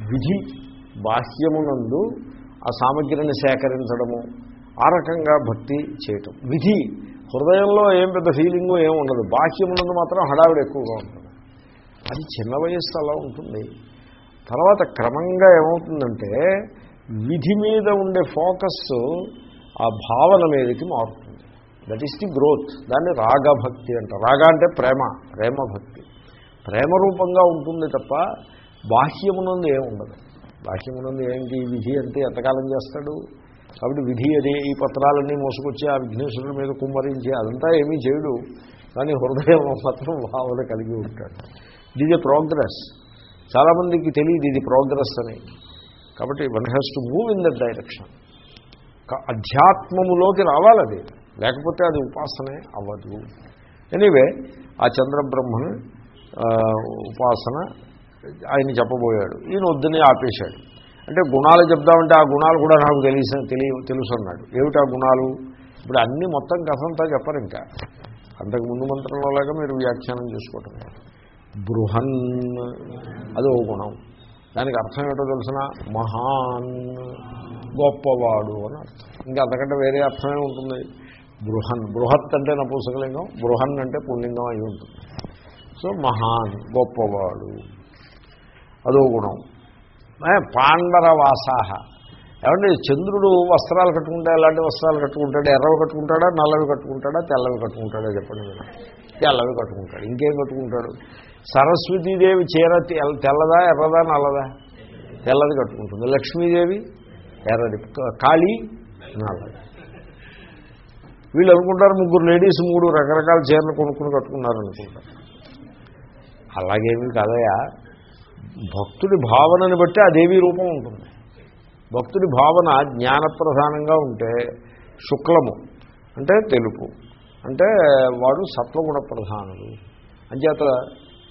విధి బాహ్యమునందు ఆ సామగ్రిని సేకరించడము ఆ రకంగా భక్తి చేయటం. విధి హృదయంలో ఏం పెద్ద ఫీలింగు ఏం ఉండదు. బాహ్యమునందు మాత్రం హడావిడి ఎక్కువగా ఉంటుంది. అది చిన్న వయస్సు అలా ఉంటుంది. తర్వాత క్రమంగా ఏమవుతుందంటే విధి మీద ఉండే ఫోకస్ ఆ భావన మీదకి మారుతుంది. దట్ ఈస్ ది గ్రోత్ దాన్ని రాగభక్తి అంట రాగ అంటే ప్రేమ ప్రేమ భక్తి ప్రేమ రూపంగా ఉంటుంది తప్ప బాహ్యమునందు ఏముండదు బాహ్యమునందు ఏంటి? ఈ విధి అంటే ఎంతకాలం చేస్తాడు? కాబట్టి విధి అదే ఈ పత్రాలన్నీ మోసుకొచ్చి ఆ విఘ్నేశ్వరుడి మీద కుమ్మరించి అదంతా ఏమీ చేయడు. కానీ హృదయం మాత్రం భావన కలిగి ఉంటాడు. ఇది ప్రోగ్రెస్. చాలామందికి తెలియదు ఇది ప్రోగ్రెస్ అని. కాబట్టి one has to move in that direction. అధ్యాత్మములోకి రావాలది. లేకపోతే అది ఉపాసనే అవ్వదు. ఎనీవే ఆ చంద్రబ్రహ్మను ఉపాసన ఆయన చెప్పబోయాడు. ఈయన వద్దని ఆపేశాడు. అంటే గుణాలు చెప్దామంటే ఆ గుణాలు కూడా నాకు తెలిసి తెలియ తెలుసు ఏమిటా ఆ గుణాలు? ఇప్పుడు అన్ని మొత్తం కథంతా చెప్పరు ఇంకా. అంతకు ముందు మంత్రంలోలాగా మీరు వ్యాఖ్యానం చేసుకోవటం బృహన్ అది ఓ గుణం. దానికి అర్థం ఏంటో తెలిసిన? మహాన్ గొప్పవాడు అని అర్థం. ఇంకా అంతకంటే వేరే అర్థమే ఉంటుంది. బృహన్ బృహత్ అంటే నపుంసకలింగం బృహన్ అంటే పుల్లింగం అయి ఉంటుంది. సో మహాన్ గొప్పవాడు. అదో గుణం. ఏ, పాండరవాసాహ. ఏమంటే చంద్రుడు వస్త్రాలు కట్టుకుంటా ఎలాంటి వస్త్రాలు కట్టుకుంటాడు? ఎర్రవి కట్టుకుంటాడా నల్లవి కట్టుకుంటాడా తెల్లవి కట్టుకుంటాడా? చెప్పండి మీరు. తెల్లవి కట్టుకుంటాడు. ఇంకేం కట్టుకుంటాడు? సరస్వతీదేవి చీర తెల్ల- తెల్లదా ఎర్రదా నల్లదా? తెల్లది కట్టుకుంటుంది. లక్ష్మీదేవి ఎర్రది. కాళీ నల్లది. వీళ్ళు అనుకుంటారు ముగ్గురు లేడీస్ మూడు రకరకాల చీరలు కొనుక్కుని కట్టుకున్నారు అనుకుంటారు అలాగేమీ కదయా భక్తుడి భావనని బట్టి ఆ దేవీ రూపం ఉంటుంది. భక్తుడి భావన జ్ఞానప్రధానంగా ఉంటే శుక్లము అంటే తెలుపు అంటే వాడు సత్వగుణ ప్రధానుడు. అంచేత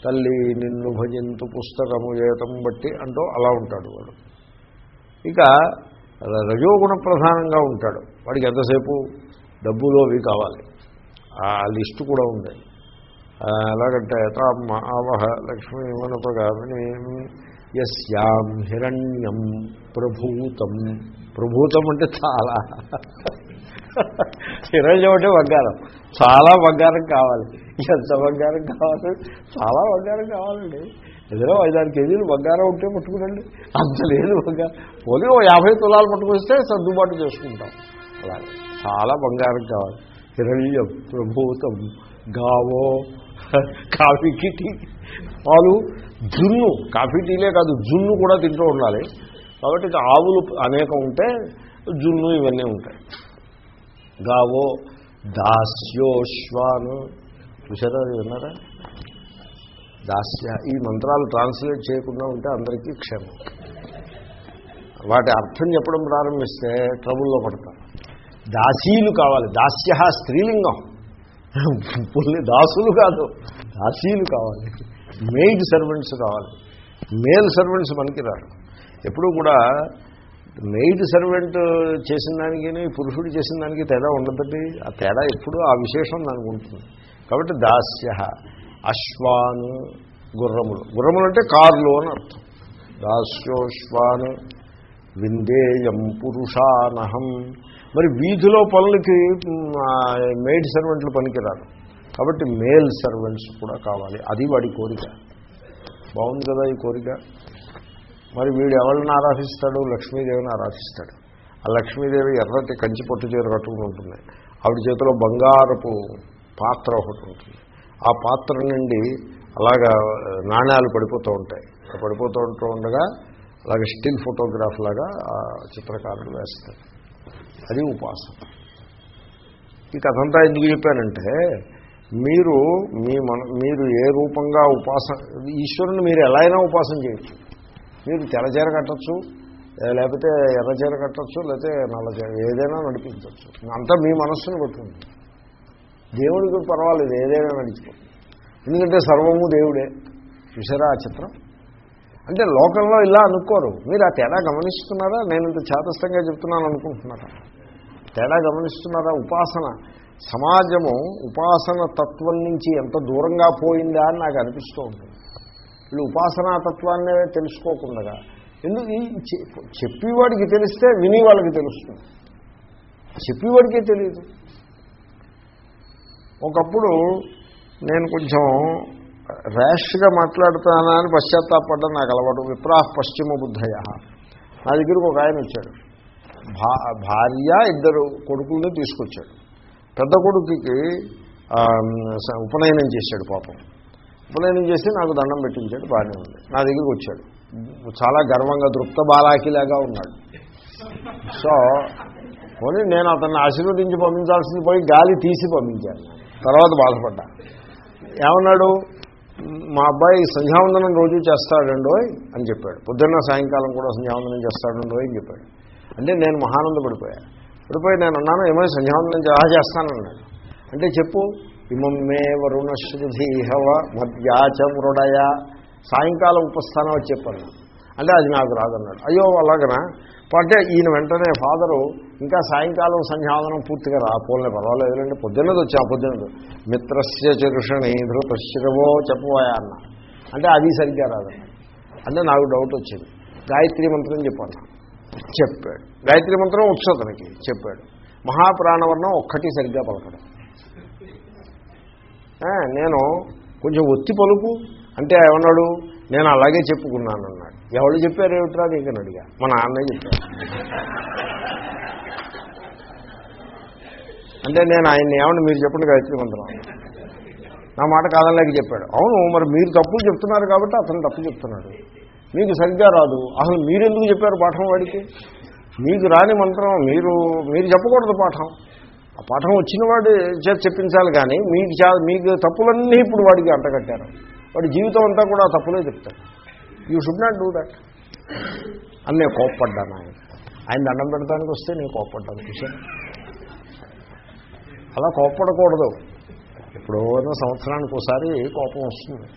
తల్లి నిన్ను భజింతు పుస్తకము ఏతం బట్టి అంటూ అలా ఉంటాడు వాడు. ఇక రజోగుణ ప్రధానంగా ఉంటాడు. వాడికి ఎంతసేపు డబ్బులు అవి కావాలి. ఆ లిస్టు కూడా ఉండేది ఎలాగంటే తామ ఆవహ లక్ష్మీ ఎస్యాం హిరణ్యం ప్రభూతం. ప్రభూతం అంటే చాలా. హిరణ్యం అంటే బంగారం. చాలా బంగారం కావాలి. ఎంత బంగారం కావాలి? చాలా బంగారం కావాలండి. ఏదో ఐదారు కేజీలు బంగారం ఉంటే పట్టుకునండి అంత లేదు బంగారం. పోనీ ఓ యాభై తులాలు పట్టుకొస్తే సర్దుబాటు చేసుకుంటాం. అలాగే. చాలా బంగారం కావాలి. హిరణ్యం ప్రభూతం గావో కాఫీకి టీ పాలు జున్ను. కాఫీ టీలే కాదు జున్ను కూడా తింటూ ఉండాలి. కాబట్టి ఆవులు అనేకం ఉంటే జున్ను ఇవన్నీ ఉంటాయి. గావో దాస్యోశ్వాను చూసారా అది విన్నారా? దాస్య. ఈ మంత్రాలు ట్రాన్స్లేట్ చేయకుండా ఉంటే అందరికీ క్షేమం. వాటి అర్థం చెప్పడం ప్రారంభిస్తే ట్రబుల్లో పడతారు దాసీలు కావాలి. దాస్య స్త్రీలింగం. పుల్లి దాసులు కాదు దాసీలు కావాలి. మెయిడ్ సర్వెంట్స్ కావాలి. మేల్ సర్వెంట్స్ మనకి రారు. ఎప్పుడూ కూడా మెయిడ్ సర్వెంట్ చేసిన దానికి పురుషుడు చేసిన దానికి తేడా ఉండదండి. ఆ తేడా ఎప్పుడూ ఆ విశేషం దానికి ఉంటుంది. కాబట్టి దాస్య అశ్వాను గుర్రములు. గుర్రములు అంటే కార్లు అని అర్థం. దాస్యోశ్వాను విందేయం పురుషానహం మరి వీధిలో పనులకి మెయిడ్ సర్వెంట్లు పనికిరారు. కాబట్టి మేల్ సర్వెంట్స్ కూడా కావాలి. అది వాడి కోరిక. బాగుంది కదా ఈ కోరిక? మరి వీడు ఎవరిని ఆరాధిస్తాడు? లక్ష్మీదేవిని ఆరాధిస్తాడు. ఆ లక్ష్మీదేవి ఎర్రటి కంచి పొట్టు చీర కట్టుకుని ఉంటుంది. ఆవిడ చేతిలో బంగారపు పాత్ర ఒకటి ఉంటుంది. ఆ పాత్ర నుండి అలాగా నాణ్యాలు పడిపోతూ ఉంటాయి. పడిపోతూ ఉంటూ ఉండగా అలాగే స్టిల్ ఫోటోగ్రాఫ్ లాగా ఆ వేస్తారు అది ఉపాసన. ఈ కథంతా ఎందుకు చెప్పానంటే మీరు మీ మన మీరు ఏ రూపంగా ఉపాసన ఈశ్వరుని మీరు ఎలా అయినా ఉపాసన చేయొచ్చు. మీరు తెల్లచీర కట్టచ్చు లేకపోతే ఎర్రచీర కట్టచ్చు లేకపోతే నల్లచీర ఏదైనా నడిపించవచ్చు అంతా మీ మనస్సును పట్టుకుంది. దేవుడికి పర్వాలేదు ఏదైనా నడిచిపోతుంది ఎందుకంటే సర్వము దేవుడే. చూసారా ఆ చిత్రం? అంటే లోకంలో ఇలా అనుకోరు. మీరు ఆ తేడా గమనిస్తున్నారా? నేను ఇంత చేతస్థంగా చెప్తున్నాను అనుకుంటున్నారా? తేడా గమనిస్తున్నారా? ఉపాసన. సమాజము ఉపాసన తత్వం నుంచి ఎంత దూరంగా పోయిందా అని నాకు అనిపిస్తూ ఉంటుంది వీళ్ళు ఉపాసనా తత్వాన్నే తెలుసుకోకుండా ఎందుకు? చెప్పేవాడికి తెలిస్తే విని వాళ్ళకి తెలుస్తుంది. చెప్పేవాడికే తెలియదు. ఒకప్పుడు నేను కొంచెం ర్యాష్గా మాట్లాడుతానా అని పశ్చాత్తాపడ్డం నాకు అలవాటు. విప్రాహ పశ్చిమ బుద్ధయ. నా దగ్గరకు ఒక ఆయన వచ్చాడు. భా భార్య ఇద్దరు కొడుకుల్ని తీసుకొచ్చాడు. పెద్ద కొడుకుకి ఉపనయనం చేశాడు పాపం. ఉపనయనం చేసి నాకు దండం పెట్టించాడు బాగానే ఉంది. నా దగ్గరికి వచ్చాడు. చాలా గర్వంగా దృప్త బాలాకిలాగా ఉన్నాడు. సో పోనీ నేను అతన్ని ఆశీర్వదించి పంపించాల్సింది పోయి గాలి తీసి పంపించాను. తర్వాత బాధపడ్డా. ఏమన్నాడు? మా అబ్బాయి సంధ్యావందనం రోజు చేస్తాడండో అని చెప్పాడు. పొద్దున్న సాయంకాలం కూడా సంధ్యావందనం చేస్తాడండో అని చెప్పాడు. అంటే నేను మహానందపడిపోయా. పడిపోయి నేను అన్నాను ఏమో సంధ్యావందనం ఆ చేస్తానన్నాడు. అంటే చెప్పు. ఇమమ్మే వరుణశ్రుధీహవ మధ్యాచ మృడయ. సాయంకాలం ఉపస్థానం వచ్చి చెప్పాను అంటే అది నాకు రాదన్నాడు. అయ్యో అలాగనా? అంటే ఈయన వెంటనే ఫాదరు ఇంకా సాయంకాలం సంధ్యావనం పూర్తిగా రా పోలే పర్వాలేదులేండి పొద్దున్నది వచ్చి ఆ పొద్దున్నది మిత్రస్య చరుషణి ధృతశిరవో చెప్పబోయా అన్న. అంటే అది సరిగ్గా రాదన్న. అంటే నాకు డౌట్ వచ్చింది. గాయత్రి మంత్రం చెప్పాను చెప్పాడు. గాయత్రి మంత్రం వచ్చు అతనికి చెప్పాడు. మహాప్రాణవర్ణం ఒక్కటి సరిగ్గా పలకడం. నేను కొంచెం ఒత్తి పలుకు. అంటే ఏమన్నాడు? నేను అలాగే చెప్పుకున్నాను ఎవరు చెప్పారు ఏమిట్రా నీకని అడిగా. మా నాన్నే చెప్పారు. అంటే నేను ఆయన్ని ఏమన్నా మీరు చెప్పండి గాయత్రి మంత్రం నా మాట కాదనలేక చెప్పాడు. అవును మరి మీరు తప్పులు చెప్తున్నారు కాబట్టి అతను తప్పు చెప్తున్నాడు. మీకు సరిగ్గా రాదు. అసలు మీరెందుకు చెప్పారు పాఠం వాడికి? మీకు రాని మంత్రం మీరు మీరు చెప్పకూడదు పాఠం. ఆ పాఠం వచ్చిన వాడు చేత చెప్పించాలి కానీ మీకు చా- మీకు తప్పులన్నీ ఇప్పుడు వాడికి అంటగట్టారు. వాడి జీవితం అంతా కూడా ఆ తప్పులే చెప్తాడు you should not do that అని నేను కోప్పడ్డాను ఆయన. ఆయన దండం పెడతానికి వస్తే నేను కోప్పడ్డాను చూసాను అలా కోప్పడకూడదు. ఎప్పుడో సంవత్సరానికి ఒకసారి కోపం వస్తుంది.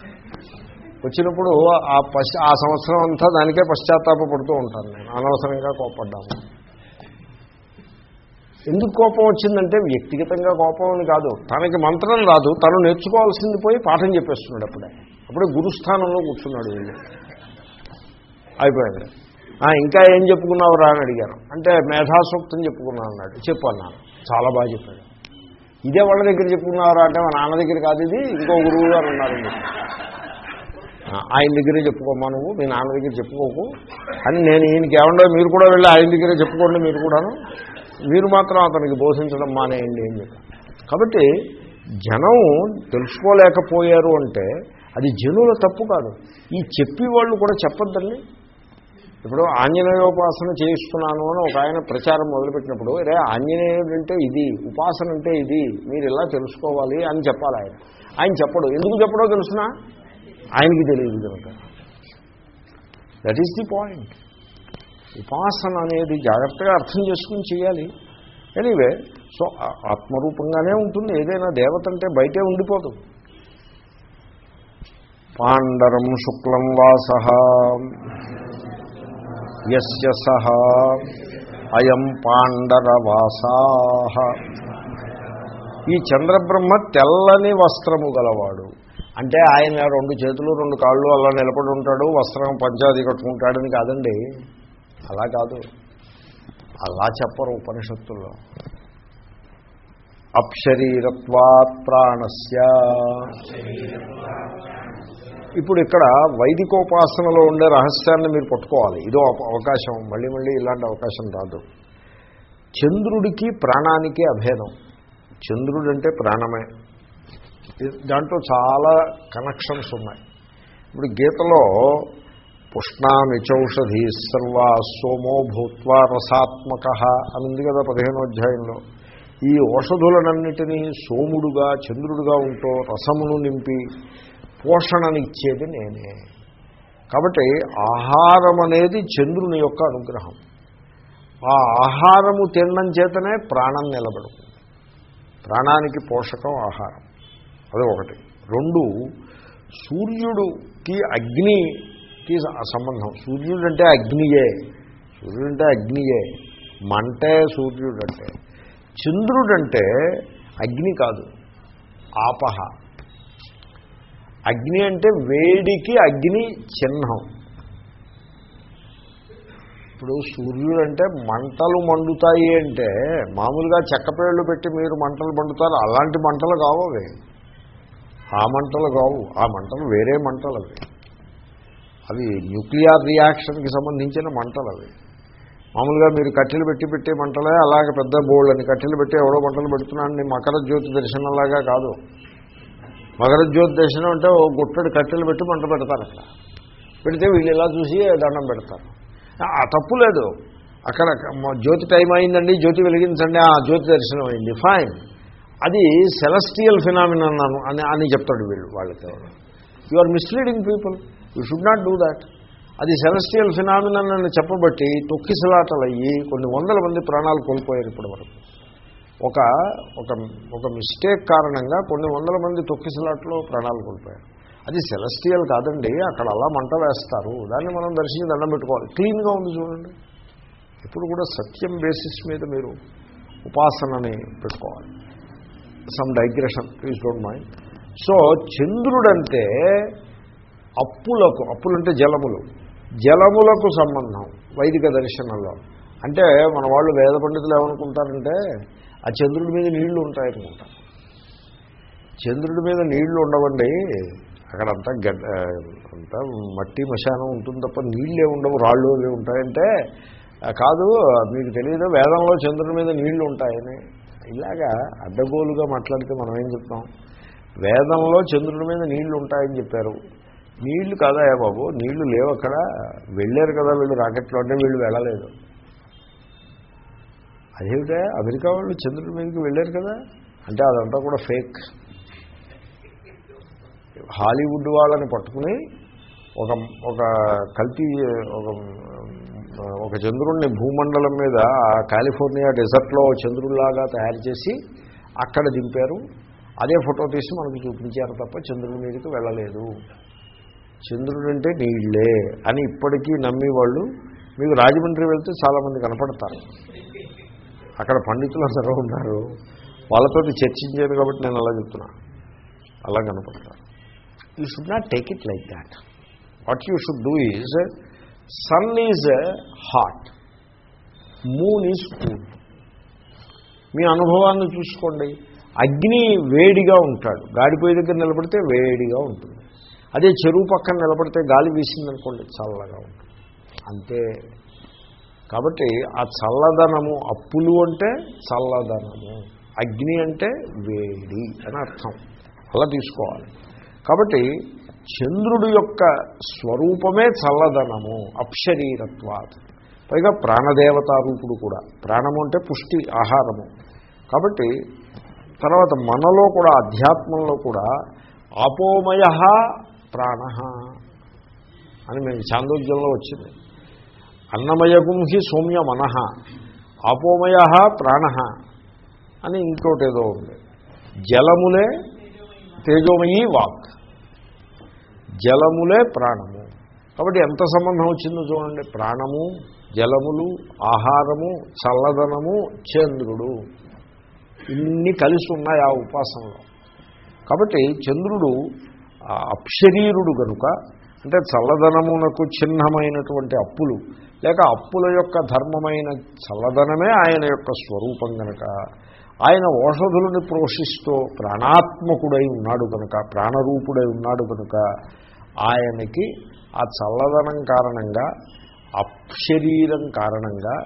వచ్చినప్పుడు ఆ పశ్చ ఆ సంవత్సరం అంతా దానికే పశ్చాత్తాపడుతూ ఉంటాను నేను. అనవసరంగా కోప్పడ్డాను. ఎందుకు కోపం వచ్చిందంటే వ్యక్తిగతంగా కోపం అని కాదు. తనకి మంత్రం రాదు. తను నేర్చుకోవాల్సింది పోయి పాఠం చెప్పేస్తున్నాడు అప్పుడే. అప్పుడే గురుస్థానంలో కూర్చున్నాడు వీళ్ళు. అయిపోయింది. ఇంకా ఏం చెప్పుకున్నావు రా అని అడిగాను. అంటే మేధాసూక్తం చెప్పుకున్నాను అన్నాడు. చెప్పు అన్నాను. చాలా బాగా చెప్పాడు. ఇదే వాళ్ళ దగ్గర చెప్పుకున్నారా అంటే మా నాన్న దగ్గర కాదు ఇది ఇంకో గురువు గారు ఉన్నారు ఆయన దగ్గరే చెప్పుకోమా నువ్వు మీ నాన్న దగ్గర చెప్పుకోకు. అని నేను ఈయనకి ఏమండో మీరు కూడా వెళ్ళి ఆయన దగ్గరే చెప్పుకోండి మీరు కూడాను. మీరు మాత్రం అతనికి బోధించడం మానేయండి అని చెప్పి కాబట్టి జనం తెలుసుకోలేకపోయారు అంటే అది జనుల తప్పు కాదు. ఈ చెప్పేవాళ్ళు కూడా చెప్పొద్దండి. ఇప్పుడు ఆంజనేయోపాసన చేయిస్తున్నాను అని ఒక ఆయన ప్రచారం మొదలుపెట్టినప్పుడు రే ఆంజనేయుడు అంటే ఇది ఉపాసన అంటే ఇది మీరు ఇలా తెలుసుకోవాలి అని చెప్పాలి ఆయన. ఆయన చెప్పడు. ఎందుకు చెప్పడో తెలుసునా? ఆయనకి తెలియదు కనుక దట్ ఈస్ ది పాయింట్ ఉపాసన అనేది జాగ్రత్తగా అర్థం చేసుకుని చేయాలి. ఎనీవే సో ఆత్మరూపంగానే ఉంటుంది. ఏదైనా దేవత అంటే బయటే ఉండిపోదు. పాండరం శుక్లం వాస యస్య సహ. అయం పాండరవాసా. ఈ చంద్రబ్రహ్మ తెల్లని వస్త్రము గలవాడు. అంటే ఆయన రెండు చేతులు రెండు కాళ్ళు అలా నిలబడి ఉంటాడు వస్త్రం పంచాది కట్టుకుంటాడని కాదండి. అలా కాదు. అలా చెప్పరు ఉపనిషత్తుల్లో. అప్శరీరత్వాత్ ప్రాణస్య. ఇప్పుడు ఇక్కడ వైదికోపాసనలో ఉండే రహస్యాన్ని మీరు పట్టుకోవాలి. ఇదో అవకాశం. మళ్ళీ మళ్ళీ ఇలాంటి అవకాశం రాదు. చంద్రుడికి ప్రాణానికి అభేదం. చంద్రుడు అంటే ప్రాణమే దాంట్లో చాలా కనెక్షన్స్ ఉన్నాయి. ఇప్పుడు గీతలో పుష్ణామిచౌషధి సర్వా సోమో భూత్వా రసాత్మక అని ఉంది కదా పదిహేనో అధ్యాయంలో. ఈ ఔషధులనన్నిటినీ సోముడుగా చంద్రుడుగా ఉంటూ రసమును నింపి పోషణనిచ్చేది నేనే. కాబట్టి ఆహారం అనేది చంద్రుని యొక్క అనుగ్రహం. ఆ ఆహారము తినడం చేతనే ప్రాణం నిలబడుతుంది. ప్రాణానికి పోషకం ఆహారం. అది ఒకటి. రెండు సూర్యుడుకి అగ్నికి సంబంధం. సూర్యుడు అంటే అగ్నియే. సూర్యుడు అంటే అగ్నియే. మంటే సూర్యుడు అంటే చంద్రుడంటే అగ్ని కాదు. ఆపహ. అగ్ని అంటే వేడికి అగ్ని చిహ్నం. ఇప్పుడు సూర్యుడు అంటే మంటలు మండుతాయి అంటే మామూలుగా చెక్కపేళ్ళు పెట్టి మీరు మంటలు మండుతారు అలాంటి మంటలు కావు అవి. ఆ మంటలు కావు ఆ మంటలు వేరే మంటలు అవి. అవి న్యూక్లియర్ రియాక్షన్కి సంబంధించిన మంటలు అవి. మామూలుగా మీరు కట్టెలు పెట్టి పెట్టే మంటలే అలాగే పెద్ద బోళ్ళని కట్టెలు పెట్టి ఎవడో మంటలు పెడుతున్నాడని మకర జ్యోతి దర్శనంలాగా కాదు. మకర జ్యోతి దర్శనం అంటే ఓ గుట్టడి కట్టెలు పెట్టి మంట పెడతారు అక్కడ. పెడితే వీళ్ళు ఇలా చూసి దండం పెడతారు. ఆ తప్పు లేదు. అక్కడ జ్యోతి టైం అయిందండి జ్యోతి వెలిగించండి ఆ జ్యోతి దర్శనం అయింది. ఫైన్ అది సెలస్టియల్ ఫినామినన్ అన్నాను అని అని చెప్తాడు వీళ్ళు వాళ్ళకి you are misleading people you should not do that అది సెలస్టియల్ ఫినామినన్ అని చెప్పబట్టి తొక్కిసలాటలు అయ్యి కొన్ని వందల మంది ప్రాణాలు కోల్పోయారు ఇప్పటి వరకు ఒక ఒక ఒక మిస్టేక్ కారణంగా కొన్ని వందల మంది తొక్కిసలాట్లో ప్రాణాలు కోల్పోయారు. అది సెలస్టియల్ కాదండి అక్కడ అలా మంట వేస్తారు. దాన్ని మనం దర్శించి దండం పెట్టుకోవాలి. క్లీన్గా ఉంది చూడండి. ఇప్పుడు కూడా సత్యం బేసిస్ మీద మీరు ఉపాసనని పెట్టుకోవాలి. Some digression please don't mind so చంద్రుడంటే అప్పులకు అప్పులంటే జలములు. జలములకు సంబంధం వైదిక దర్శనంలో. అంటే మన వాళ్ళు వేద పండితులు ఏమనుకుంటారంటే ఆ చంద్రుడి మీద నీళ్ళు ఉంటాయనుకుంటారు చంద్రుడి మీద నీళ్ళు ఉండవండి అక్కడంతా గడ్డ అంతా మట్టి మశానం ఉంటుంది తప్ప నీళ్ళే ఉండవు రాళ్ళు అవి ఉంటాయంటే. కాదు మీకు తెలియదు వేదంలో చంద్రుడి మీద నీళ్ళు ఉంటాయని. ఇలాగా అడ్డగోలుగా మాట్లాడితే మనం ఏం చెప్తాం? వేదంలో చంద్రుడి మీద నీళ్ళు ఉంటాయని చెప్పారు. నీళ్ళు కాదాయా బాబు నీళ్ళు లేవు అక్కడ. వెళ్ళారు కదా వీళ్ళు రాకెట్లో అంటే వీళ్ళు వెళ్ళలేదు. అదేమిటే? అమెరికా వాళ్ళు చంద్రుడి మీదకి వెళ్ళారు కదా? అంటే అదంతా కూడా ఫేక్. హాలీవుడ్ వాళ్ళని పట్టుకుని ఒక ఒక కల్తీ ఒక ఒక చంద్రుడిని భూమండలం మీద ఆ కాలిఫోర్నియా డెజర్ట్లో చంద్రుడిలాగా తయారు చేసి అక్కడ దింపారు. అదే ఫోటో తీసి మనకు చూపించారు తప్ప చంద్రుడి మీదకి వెళ్ళలేదు. చంద్రుడు అంటే నీళ్ళే అని ఇప్పటికీ నమ్మి వాళ్ళు మీకు రాజమండ్రి వెళ్తే చాలామంది కనపడతారు. అక్కడ పండితులు అందరూ ఉన్నారు. వాళ్ళతో చర్చించాను కాబట్టి నేను అలా చెప్తున్నా. అలా కనపడతారు you should not take it like that what you should do is sun is hot moon is cool మీ అనుభవాన్ని చూసుకోండి. అగ్ని వేడిగా ఉంటాడు. గాడిపోయి దగ్గర నిలబడితే వేడిగా ఉంటుంది. అదే చెరువు పక్కన నిలబడితే గాలి వీసిందనుకోండి చల్లగా ఉంటుంది. అంతే. కాబట్టి ఆ చల్లదనము అప్పులు అంటే చల్లదనము అగ్ని అంటే వేడి అని అర్థం. అలా తీసుకోవాలి. కాబట్టి చంద్రుడి యొక్క స్వరూపమే చల్లదనము అప్శరీరత్వాత్. పైగా ప్రాణదేవతారూపుడు కూడా. ప్రాణము అంటే పుష్టి ఆహారము. కాబట్టి తర్వాత మనలో కూడా అధ్యాత్మంలో కూడా ఆపోమయ ప్రాణ అని మేము చాందోగ్యంలో వచ్చింది. అన్నమయగుం హి సౌమ్య మనః ఆపోమయ ప్రాణ అని ఇంకోటి ఏదో ఉంది. జలములే తేజోమయీ వాక్. జలములే ప్రాణము. కాబట్టి ఎంత సంబంధం వచ్చిందో చూడండి. ప్రాణము జలములు ఆహారము చల్లదనము చంద్రుడు. ఇన్ని కలిసి ఉన్నాయి ఆ ఉపాసనలో. కాబట్టి చంద్రుడు అప్షరీరుడు అప్శరీరుడు కనుక అంటే చల్లదనమునకు చిహ్నమైనటువంటి అప్పులు. లేక అప్పుల యొక్క ధర్మమైన చల్లదనమే ఆయన యొక్క స్వరూపం కనుక ఆయన ఓషధులను పోషిస్తూ ప్రాణాత్మకుడై ఉన్నాడు కనుక ప్రాణరూపుడై ఉన్నాడు కనుక ఆయనకి ఆ చల్లదనం కారణంగా అప్శరీరం కారణంగా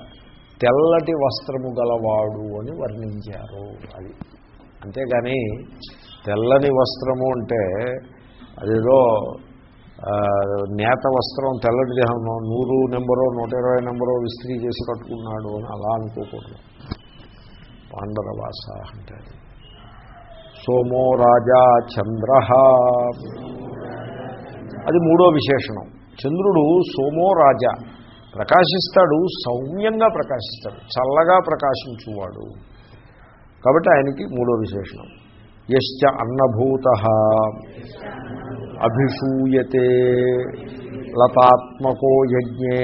తెల్లటి వస్త్రము గలవాడు అని వర్ణించారు అది. అంతేగాని తెల్లని వస్త్రము అంటే అదేదో నేత వస్త్రం తెల్లటి దేహం నూరు నెంబరో నూట ఇరవై నెంబరో విస్త్రీ చేసి కట్టుకున్నాడు అని అలా అనుకోకూడదు. పాండరవాస అంటే సోమో రాజా చంద్ర. అది మూడో విశేషణం. చంద్రుడు సోమో రాజా. ప్రకాశిస్తాడు సౌమ్యంగా ప్రకాశిస్తాడు చల్లగా ప్రకాశించువాడు. కాబట్టి ఆయనకి మూడో విశేషణం. యశ్చ అన్నభూత. అభిషూయతే లతాత్మకో యజ్ఞే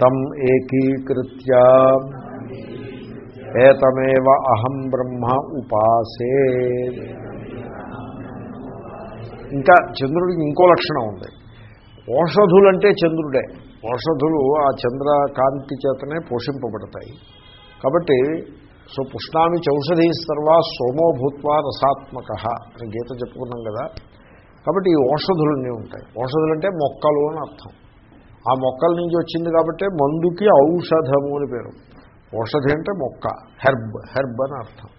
తం ఏకీకృత్య ఏతమేవ అహం బ్రహ్మ ఉపాసే. ఇంకా చంద్రుడికి ఇంకో లక్షణం ఉంది. ఓషధులంటే చంద్రుడే. ఓషధులు ఆ చంద్రకాంతి చేతనే పోషింపబడతాయి. కాబట్టి సో పుష్ణామి చౌషధీ సర్వా సోమో రసాత్మక అని గీత చెప్పుకున్నాం కదా. కాబట్టి ఈ ఓషధులన్నీ ఉంటాయి. ఓషధులు అంటే మొక్కలు అని అర్థం. ఆ మొక్కల నుంచి వచ్చింది కాబట్టి మందుకి ఔషధము అని పేరు. ఓషధి అంటే మొక్క హెర్బ్ హెర్బ్ అని అర్థం.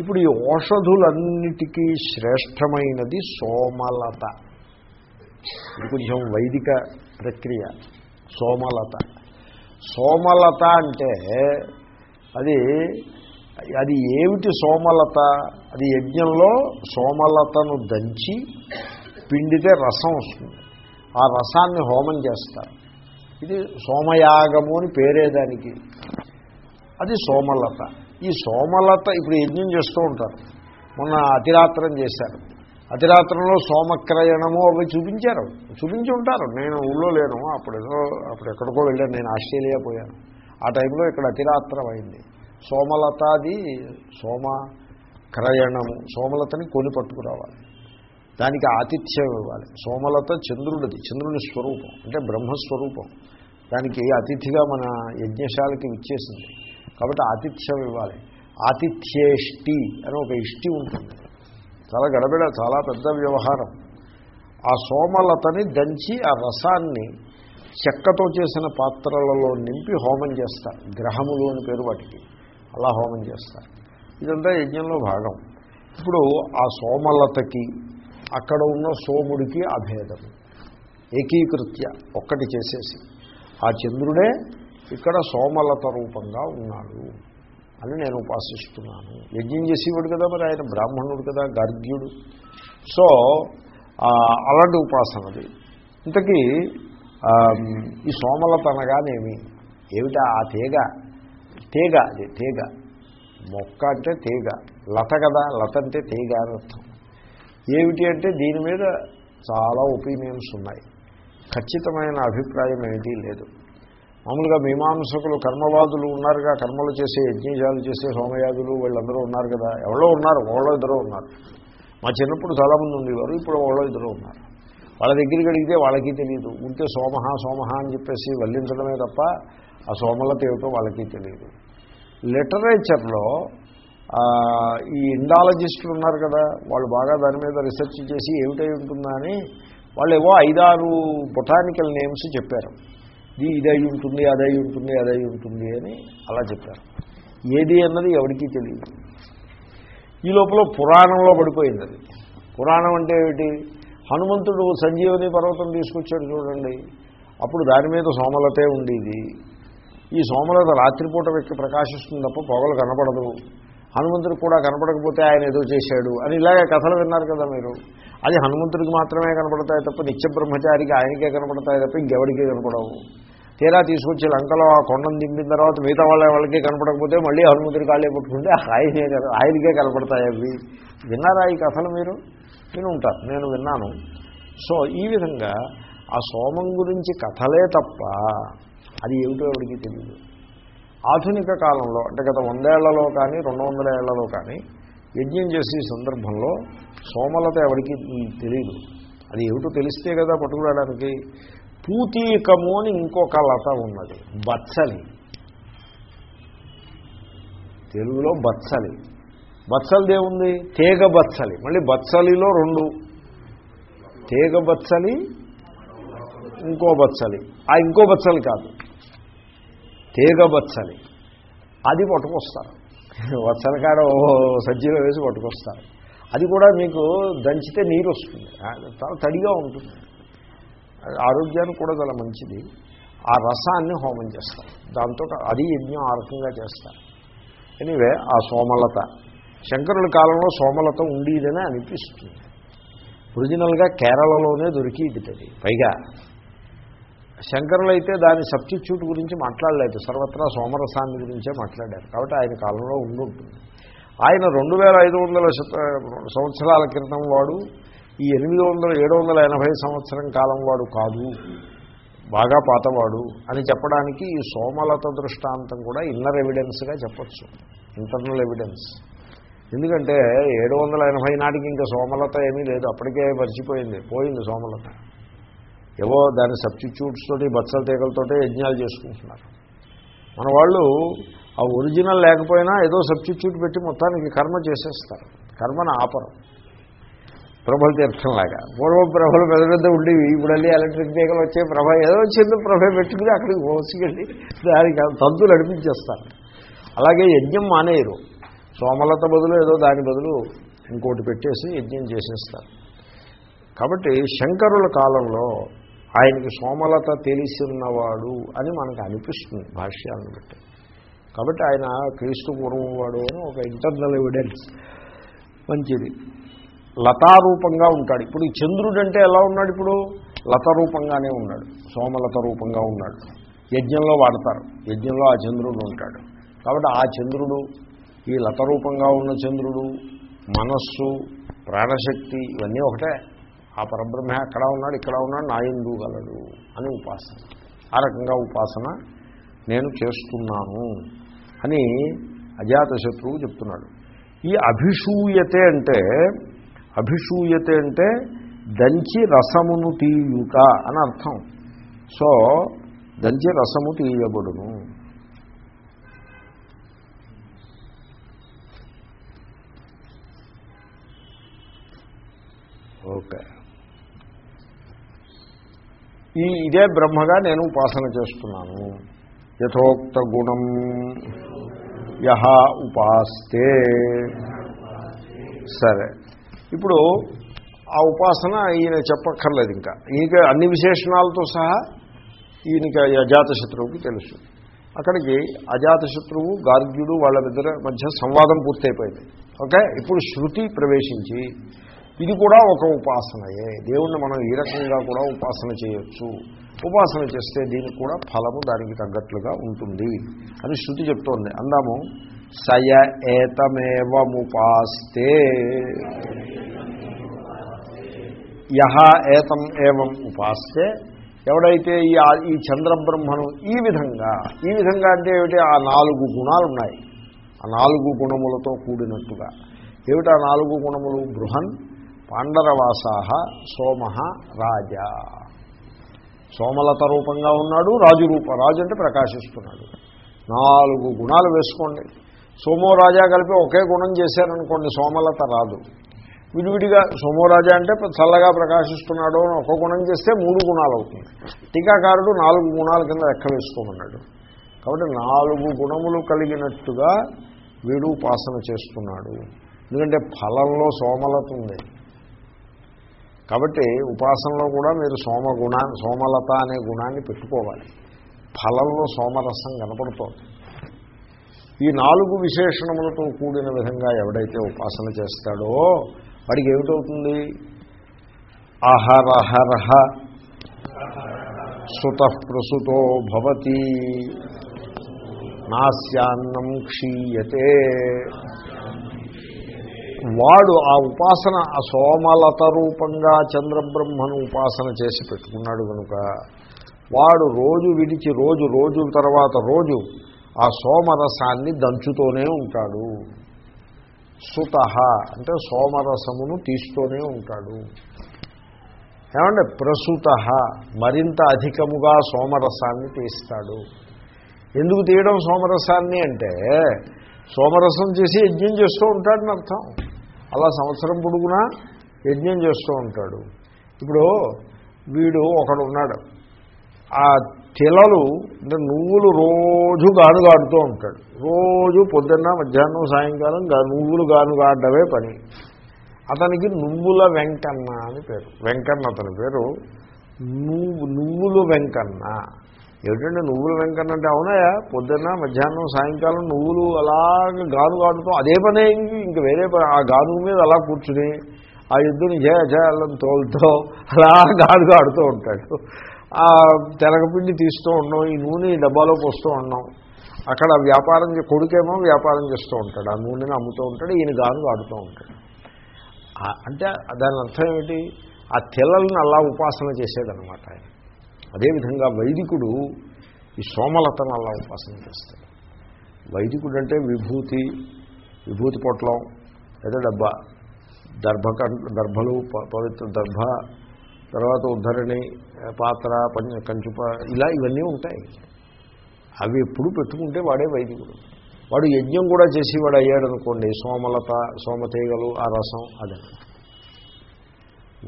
ఇప్పుడు ఈ ఓషధులన్నిటికీ శ్రేష్టమైనది సోమలత. ఇది కొంచెం వైదిక ప్రక్రియ సోమలత. సోమలత అంటే అది అది ఏమిటి సోమలత? అది యజ్ఞంలో సోమలతను దంచి పిండితే రసం వస్తుంది. ఆ రసాన్ని హోమం చేస్తారు. ఇది సోమయాగము అని పేరేదానికి అది సోమలత. ఈ సోమలత ఇప్పుడు యజ్ఞం చేస్తూ ఉంటారు. మొన్న అతిరాత్రం చేశారు. అతిరాత్రంలో సోమక్రయణము అవి చూపించారు. చూపించి ఉంటారు. నేను ఊళ్ళో లేను. అప్పుడు ఏదో అప్పుడు ఎక్కడికో వెళ్ళాను. నేను ఆస్ట్రేలియా పోయాను. ఆ టైంలో ఇక్కడ అతిరాత్రం అయింది. సోమలతాది సోమ క్రయణము సోమలతని కొని పట్టుకురావాలి. దానికి ఆతిథ్యం ఇవ్వాలి. సోమలత చంద్రుడిది చంద్రుని స్వరూపం అంటే బ్రహ్మస్వరూపం. దానికి అతిథిగా మన యజ్ఞశాలకి ఇచ్చేసింది కాబట్టి ఆతిథ్యం ఇవ్వాలి. ఆతిథ్యేష్టి అని ఒక ఇష్టి ఉంటుంది. చాలా గడబిడ చాలా పెద్ద వ్యవహారం. ఆ సోమలతని దంచి ఆ రసాన్ని చెక్కతో చేసిన పాత్రలలో నింపి హోమం చేస్తారు. గ్రహములు అని పేరు వాటికి. అలా హోమం చేస్తారు. ఇదంతా యజ్ఞంలో భాగం. ఇప్పుడు ఆ సోమలతకి అక్కడ ఉన్న సోముడికి అభేదం. ఏకీకృత్య ఒక్కటి చేసేసి ఆ చంద్రుడే ఇక్కడ సోమలత రూపంగా ఉన్నాడు అని నేను ఉపాసిస్తున్నాను. యజ్ఞం చేసేవాడు కదా మరి ఆయన బ్రాహ్మణుడు కదా గార్గ్యుడు. సో అలాంటి ఉపాసనది ఇంతకీ ఈ సోమలత అనగానేమి? ఏమిటా ఆ తీగ? తీగ అది తీగ. మొక్క అంటే తీగ. లత కదా లత అంటే తీగ అని అర్థం. ఏమిటి అంటే దీని మీద చాలా ఒపీనియన్స్ ఉన్నాయి. ఖచ్చితమైన అభిప్రాయం ఏమిటి లేదు. మామూలుగా మీమాంసకులు కర్మవాదులు ఉన్నారుగా కర్మలు చేసే యజ్ఞాలు చేసే సోమయాదులు వీళ్ళందరూ ఉన్నారు కదా. ఎవరో ఉన్నారు ఒకళ్ళో ఇద్దరు ఉన్నారు. మా చిన్నప్పుడు చాలామంది ఉండేవారు ఇప్పుడు ఒకళ్ళో ఇద్దరు ఉన్నారు. వాళ్ళ దగ్గరికి అడిగితే వాళ్ళకి తెలియదు ఉంటే సోమహ సోమహ అని చెప్పేసి వల్లించడమే తప్ప ఆ సోమలత ఏమిటో వాళ్ళకి తెలియదు. లిటరేచర్లో ఈ ఇండాలజిస్టులు ఉన్నారు కదా వాళ్ళు బాగా దాని మీద రీసెర్చ్ చేసి ఏమిటై ఉంటుందా అని వాళ్ళు ఏవో ఐదారు బొటానికల్ నేమ్స్ చెప్పారు. ఇది ఇది అయి ఉంటుంది అదై ఉంటుంది అదై ఉంటుంది అని అలా చెప్పారు. ఏది అన్నది ఎవరికీ తెలియదు. ఈ లోపల పురాణంలో పడిపోయింది అది. పురాణం అంటే ఏమిటి? హనుమంతుడు సంజీవని పర్వతం తీసుకొచ్చాడు చూడండి. అప్పుడు దాని మీద సోమలతే ఉండేది. ఈ సోమలత రాత్రిపూట వ్యక్తి ప్రకాశిస్తుంది తప్ప పొగలు కనపడదు. హనుమంతుడికి కూడా కనపడకపోతే ఆయన ఏదో చేశాడు అని ఇలాగే కథలు విన్నారు కదా మీరు. అది హనుమంతుడికి మాత్రమే కనపడతాయి తప్ప నిత్య బ్రహ్మచారికి ఆయనకే కనపడతాయి తప్ప ఇంకెవరికే కనపడవు. తీరా తీసుకొచ్చి లంకలో ఆ కొండను దింపిన తర్వాత మిగతా వాళ్ళ వాళ్ళకి కనపడకపోతే మళ్ళీ హనుమంతుడి కాళ్ళే పట్టుకుంటే ఆయనే ఆయనకే కనపడతాయి అవి. విన్నారా ఈ కథలు మీరు? విని ఉంటారు నేను విన్నాను. సో ఈ విధంగా ఆ సోమం గురించి కథలే తప్ప అది ఏమిటో ఎవరికి తెలియదు ఆధునిక కాలంలో అంటే గత వందేళ్ళలో కానీ రెండు వందల ఏళ్ళలో కానీ యజ్ఞం చేసే సందర్భంలో సోమలత ఎవరికి తెలియదు అది ఏమిటో తెలిస్తే కదా పట్టుకురావడానికి. పూతీకము అని ఇంకొక లత ఉన్నది బత్సలి. తెలుగులో బత్సలి. బత్సలిదేముంది తీగ బత్సలి. మళ్ళీ బత్సలిలో రెండు. తీగ బత్సలి ఇంకో బత్సలి. ఆ ఇంకో బత్సలి కాదు. తీగ బత్సలి అది పట్టుకొస్తారు. వత్సలకాడ ఓ సజ్జీలో వేసి పట్టుకొస్తారు. అది కూడా మీకు దంచితే నీరు వస్తుంది చాలా తడిగా ఉంటుంది. ఆరోగ్యానికి కూడా చాలా మంచిది. ఆ రసాన్ని హోమం చేస్తారు. దాంతో అది యజ్ఞం ఆ రకంగా చేస్తారు. ఎనివే ఆ సోమలత. శంకరుల కాలంలో సోమలత ఉండేదని అనిపిస్తుంది. ఒరిజినల్గా కేరళలోనే దొరికిది అది. పైగా శంకరులు అయితే దాని సబ్స్టిట్యూట్ గురించి మాట్లాడలేదు. సర్వత్రా సోమరసాన్ని గురించే మాట్లాడారు. కాబట్టి ఆయన కాలంలో ఉండి ఉంటుంది ఆయన రెండు వేల ఐదు వందల సంవత్సరాల క్రితం వాడు ఈ ఎనిమిది వందల ఏడు వందల ఎనభై సంవత్సరం కాలం వాడు కాదు. బాగా పాతవాడు అని చెప్పడానికి ఈ సోమలత దృష్టాంతం కూడా ఇన్నర్ ఎవిడెన్స్గా చెప్పచ్చు. Internal evidence. ఎందుకంటే ఏడు వందల ఎనభై నాటికి ఇంకా సోమలత ఏమీ లేదు. అప్పటికే మర్చిపోయింది. పోయింది సోమలత. ఏవో దాని సబ్స్టిట్యూట్స్ తోటి బచ్చల తీగలతోటే యజ్ఞాలు చేసుకుంటున్నారు. మన వాళ్ళు ఆ ఒరిజినల్ లేకపోయినా ఏదో సబ్స్టిట్యూట్ పెట్టి మొత్తానికి కర్మ చేసేస్తారు. కర్మను ఆపరం. ప్రభల తీర్థంలాగా పూర్వ ప్రభలు పెద్ద పెద్ద ఉండేవి. ఇప్పుడు ఎలక్ట్రిక్ తీగలు వచ్చే ప్రభ ఏదో వచ్చిందో ప్రభ పెట్టుకుని అక్కడికి పోసుకెళ్ళి దానికి తంతులు నడిపించేస్తారు అలాగే యజ్ఞం మానేయరు. సోమలత బదులు ఏదో దాని బదులు ఇంకోటి పెట్టేసి యజ్ఞం చేసేస్తారు. కాబట్టి శంకరుల కాలంలో ఆయనకి సోమలత తెలిసిన్నవాడు అని మనకు అనిపిస్తుంది భాష్యాలను బట్టి. కాబట్టి ఆయన క్రీస్తు పూర్వం వాడు అని ఒక ఇంటర్నల్ ఎవిడెన్స్ మంచిది. లతారూపంగా ఉంటాడు. ఇప్పుడు ఈ చంద్రుడు అంటే ఎలా ఉన్నాడు ఇప్పుడు? లత రూపంగానే ఉన్నాడు. సోమలత రూపంగా ఉన్నాడు. యజ్ఞంలో వాడతారు. యజ్ఞంలో ఆ చంద్రుడు ఉంటాడు. కాబట్టి ఆ చంద్రుడు ఈ లత రూపంగా ఉన్న చంద్రుడు మనస్సు ప్రాణశక్తి ఇవన్నీ ఒకటే. ఆ పరబ్రహ్మ అక్కడ ఉన్నాడు ఇక్కడ ఉన్నాడు నా ఎందు గలడు అని ఉపాసన. ఆ రకంగా ఉపాసన నేను చేస్తున్నాను అని అజాతశత్రువు చెప్తున్నాడు. ఈ అభిషూయతే అంటే అభిషూయతే అంటే దంచి రసమును తీయుక అని అర్థం. సో దంచి రసము తీయబడును. ఓకే. ఈ ఇదే బ్రహ్మగా నేను ఉపాసన చేస్తున్నాను. యథోక్త గుణం యహ ఉపాస్తే. సరే. ఇప్పుడు ఆ ఉపాసన ఈయన చెప్పక్కర్లేదు ఇంకా. ఈయనకి అన్ని విశేషణాలతో సహా ఈయనకి అజాతశత్రువుకి తెలుసు. అక్కడికి అజాతశత్రువు గార్గ్యుడు వాళ్ళ ఇద్దరి మధ్య సంవాదం పూర్తయిపోయింది. ఓకే? ఇప్పుడు శృతి ప్రవేశించి ఇది కూడా ఒక ఉపాసనయే. దేవుణ్ణి మనం ఈ రకంగా కూడా ఉపాసన చేయొచ్చు. ఉపాసన చేస్తే దీనికి కూడా ఫలము దానికి తగ్గట్లుగా ఉంటుంది అని శృతి చెప్తోంది. అందాము సయ ఏతమేవముపాస్తే. యహ ఏతం ఏవం ఉపాస్తే. ఎవడైతే ఈ ఈ చంద్రబ్రహ్మను ఈ విధంగా ఈ విధంగా అంటే ఏమిటి? ఆ నాలుగు గుణాలు ఉన్నాయి ఆ నాలుగు గుణములతో కూడినట్టుగా. ఏమిటి ఆ నాలుగు గుణములు? బృహన్ పాండరవాసాహ సోమ రాజా. సోమలత రూపంగా ఉన్నాడు రాజు రూప రాజు అంటే ప్రకాశిస్తున్నాడు. నాలుగు గుణాలు వేసుకోండి. సోమో రాజా కలిపి ఒకే గుణం చేశారనుకోండి సోమలత రాదు. విడివిడిగా సోమోరాజా అంటే చల్లగా ప్రకాశిస్తున్నాడు అని ఒక గుణం చేస్తే మూడు గుణాలు అవుతుంది. టీకాకారుడు నాలుగు గుణాల కింద లెక్క వేసుకోమన్నాడు కాబట్టి నాలుగు గుణములు కలిగినట్టుగా వీడు ఉపాసన చేస్తున్నాడు. ఎందుకంటే ఫలంలో సోమలత ఉంది. కాబట్టి ఉపాసనలో కూడా మీరు సోమ గుణా సోమలత అనే గుణాన్ని పెట్టుకోవాలి. ఫలంలో సోమరసం కనపడుతోంది. ఈ నాలుగు విశేషణములతో కూడిన విధంగా ఎవడైతే ఉపాసన చేస్తాడో వాడికి ఏమిటవుతుంది? అహరహరహ సుత ప్రసుతో భవతి. నాస్యాన్నం క్షీయతే. వాడు ఆ ఉపాసన ఆ సోమలత రూపంగా చంద్రబ్రహ్మను ఉపాసన చేసి పెట్టుకున్నాడు కనుక వాడు రోజు విడిచి రోజు రోజుల తర్వాత రోజు ఆ సోమరసాన్ని దంచుతూనే ఉంటాడు. సుత అంటే సోమరసమును తీస్తూనే ఉంటాడు. ఏమంటే ప్రసూత మరింత అధికముగా సోమరసాన్ని తీస్తాడు. ఎందుకు తీయడం సోమరసాన్ని అంటే సోమరసం చేసి యజ్ఞం చేస్తూ ఉంటాడని అర్థం అలా సంవత్సరం పొడుగునా యజ్ఞం చేస్తూ ఉంటాడు. ఇప్పుడు వీడు ఒకడు ఉన్నాడు. ఆ తిలలు అంటే నువ్వులు రోజు గానుగాడుతూ ఉంటాడు. రోజు పొద్దున్న మధ్యాహ్నం సాయంకాలం నువ్వులు గానుగాడమే పని. అతనికి నువ్వుల వెంకన్న అని పేరు. వెంకన్న అతని పేరు. నువ్వు నువ్వులు వెంకన్న. ఏమిటంటే నువ్వులు వెంకన్న అంటే అవునాయా పొద్దున్న మధ్యాహ్నం సాయంకాలం నువ్వులు అలాగ గానుగాడుతూ అదే పనే ఇంక వేరే పని. ఆ గాను మీద అలా కూర్చుని ఆ యుద్ధని జయజయాలను తోలుతో అలా గానుగాడుతూ ఉంటాడు. ఆ తెలగపిండి తీస్తూ ఉన్నాం ఈ నూనె డబ్బాలో పోస్తూ ఉన్నాం. అక్కడ వ్యాపారం కొడుకేమో వ్యాపారం చేస్తూ ఉంటాడు. ఆ నూనెని అమ్ముతూ ఉంటాడు ఈయన గాను ఆడుతూ ఉంటాడు. అంటే దాని అర్థం ఏమిటి? ఆ తెల్లల్ని అలా ఉపాసన చేసేదనమాట ఆయన. అదేవిధంగా వైదికుడు ఈ సోమలతను అలా ఉపాసన చేస్తాడు. వైదికుడు అంటే విభూతి విభూతి పొట్లం లేదా డబ్బా దర్భక దర్భలు పవిత్ర దర్భ తర్వాత ఉద్ధరణి పాత్ర పంచ కంచుప ఇలా ఇవన్నీ ఉంటాయి. అవి ఎప్పుడు పెట్టుకుంటే వాడే వైదికుడు. వాడు యజ్ఞం కూడా చేసి వాడు అయ్యాడు అనుకోండి సోమలత సోమతీగలు ఆ రసం అదే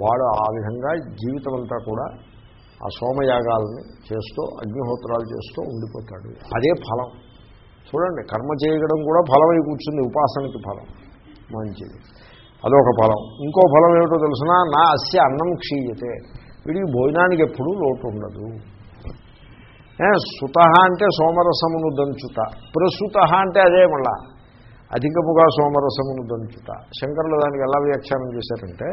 వాడు ఆ విధంగా జీవితం అంతా కూడా ఆ సోమయాగాలని చేస్తూ అగ్నిహోత్రాలు చేస్తూ ఉండిపోతాడు. అదే ఫలం. చూడండి కర్మ చేయడం కూడా ఫలమై కూర్చుంది ఉపాసనకి ఫలం. మంచిది. అదొక ఫలం. ఇంకో ఫలం ఏమిటో తెలుసిన? నా అస్య అన్నం క్షీయతే. వీడికి భోజనానికి ఎప్పుడూ లోటు ఉండదు సుత అంటే సోమరసమును దంచుత. ప్రసుత అంటే అదే మళ్ళా. అధికముగా సోమరసమును దంచుత. శంకరులు దానికి ఎలా వ్యాఖ్యానం చేశారంటే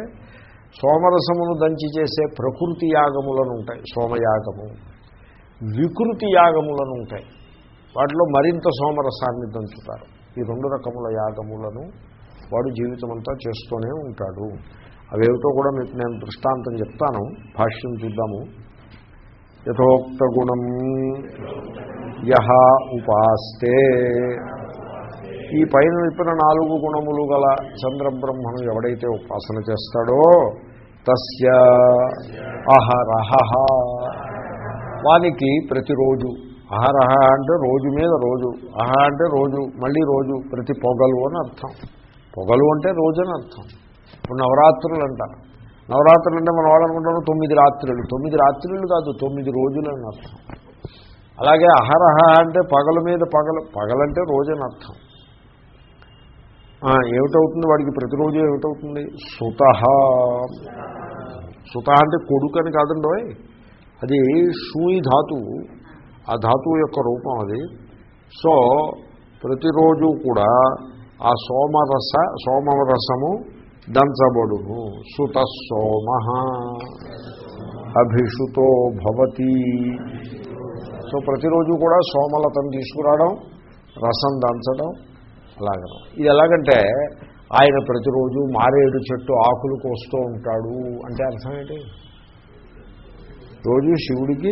సోమరసమును దంచి చేసే ప్రకృతి యాగములను ఉంటాయి. సోమయాగము. వికృతి యాగములను ఉంటాయి. వాటిలో మరింత సోమరసాన్ని దంచుతారు. ఈ రెండు రకముల యాగములను వాడు జీవితం అంతా చేస్తూనే ఉంటాడు. అవేమిటో కూడా మీకు నేను దృష్టాంతం చెప్తాను. భాష్యం చూద్దాము. యథోక్త గుణం యహ ఉపాస్తే ఈ పైన చెప్పిన నాలుగు గుణములు గల చంద్రబ్రహ్మను ఎవడైతే ఉపాసన చేస్తాడో తస్య అహరహ. వానికి ప్రతిరోజు. అహరహ అంటే రోజు మీద రోజు. అహ అంటే రోజు మళ్ళీ రోజు ప్రతి పొగలు అని అర్థం. పొగలు అంటే రోజు అని అర్థం. ఇప్పుడు నవరాత్రులు అంటారు. నవరాత్రులు అంటే మనం వాడనుకుంటాము తొమ్మిది రాత్రులు. తొమ్మిది రాత్రులు కాదు తొమ్మిది రోజులు అని అర్థం. అలాగే అహరహ అంటే పగల మీద పగలు. పగలంటే రోజు అని అర్థం. ఏమిటవుతుంది? వాడికి ప్రతిరోజు ఏమిటవుతుంది? సుత. సుత అంటే కొడుకు అని కాదండి అది షూయి ధాతువు. ఆ ధాతువు యొక్క రూపం అది. సో ప్రతిరోజు కూడా ఆ సోమరస సోమరసము దంచబడును. సుత సోమ. అభిషుతో భవతి. సో ప్రతిరోజు కూడా సోమలతను తీసుకురావడం రసం దంచడం అలాగను. ఇది ఎలాగంటే ఆయన ప్రతిరోజు మారేడు చెట్టు ఆకులు కోస్తూ ఉంటాడు అంటే అర్థం ఏంటి? రోజు శివుడికి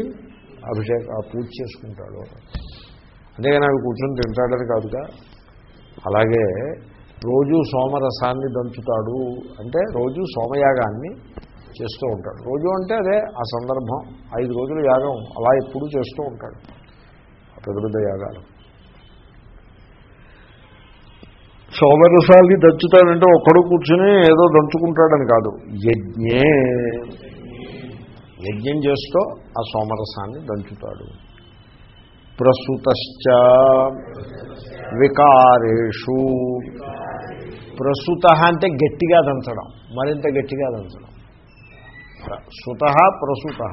అభిషేక పూజ చేసుకుంటాడు. అంతేగాని అవి కూర్చొని తింటాడని కాదుగా. అలాగే రోజు సోమరసాన్ని దంచుతాడు అంటే రోజు సోమయాగాన్ని చేస్తూ ఉంటాడు. రోజు అంటే అదే ఆ సందర్భం. ఐదు రోజులు యాగం అలా ఎప్పుడూ చేస్తూ ఉంటాడు. పెద్ద పెద్ద యాగాలు. సోమరసాన్ని దంచుతాడంటే ఒక్కడు కూర్చుని ఏదో దంచుకుంటాడని కాదు. యజ్ఞే. యజ్ఞం చేస్తూ ఆ సోమరసాన్ని దంచుతాడు. ప్రసూతశ్చ వికారేషు. ప్రసూత అంటే గట్టిగా దంచడం. మరింత గట్టిగా దంచడం. సుత ప్రసూత.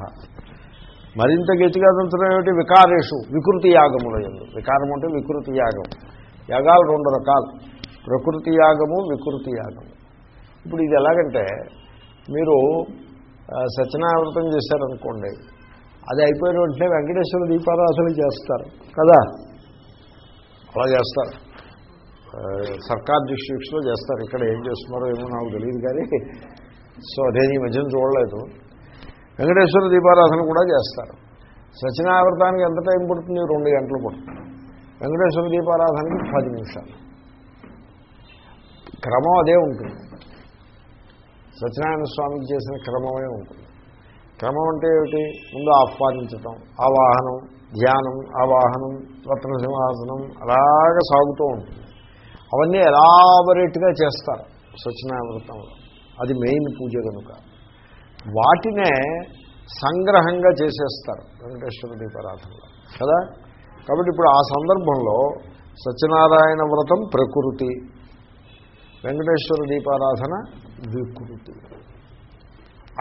మరింత గట్టిగా దంచడం ఏమిటి? వికారేషు వికృతి యాగముల ఎందు వికారం అంటే వికృతి యాగం. యాగాలు రెండు రకాలు. ప్రకృతి యాగము వికృతి యాగము. ఇప్పుడు ఇది ఎలాగంటే మీరు సత్యనావృతం చేశారనుకోండి అది అయిపోయిన వెంటనే వెంకటేశ్వర దీపారాధన చేస్తారు కదా? అలా చేస్తారు. సర్కార్ డిస్ట్రిక్ట్స్లో చేస్తారు ఇక్కడ ఏం చేస్తున్నారో ఏమో నాకు తెలియదు కానీ సో అదే ఈ మధ్యన చూడలేదు. వెంకటేశ్వర దీపారాధన కూడా చేస్తారు. సత్యనారాయణవ్రతానికి ఎంత టైం పడుతుంది? రెండు గంటలు పడుతుంది. వెంకటేశ్వర దీపారాధనకి పది నిమిషాలు. క్రమం అదే ఉంటుంది. సత్యనారాయణ స్వామికి చేసిన క్రమమే ఉంటుంది. క్రమం అంటే ఏమిటి? ముందు ఆహ్వానించటం ఆవాహనం ధ్యానం ఆవాహనం రత్న సింహాసనం అలాగ సాగుతూ ఉంటుంది. అవన్నీ ఎలాబరేట్గా చేస్తారు సత్యనారాయణవృతంలో అది మెయిన్ పూజ కనుక. వాటినే సంగ్రహంగా చేసేస్తారు వెంకటేశ్వర దీపారాధనలో. కదా? కాబట్టి ఇప్పుడు ఆ సందర్భంలో సత్యనారాయణ వ్రతం ప్రకృతి వెంకటేశ్వర దీపారాధన వికృతి.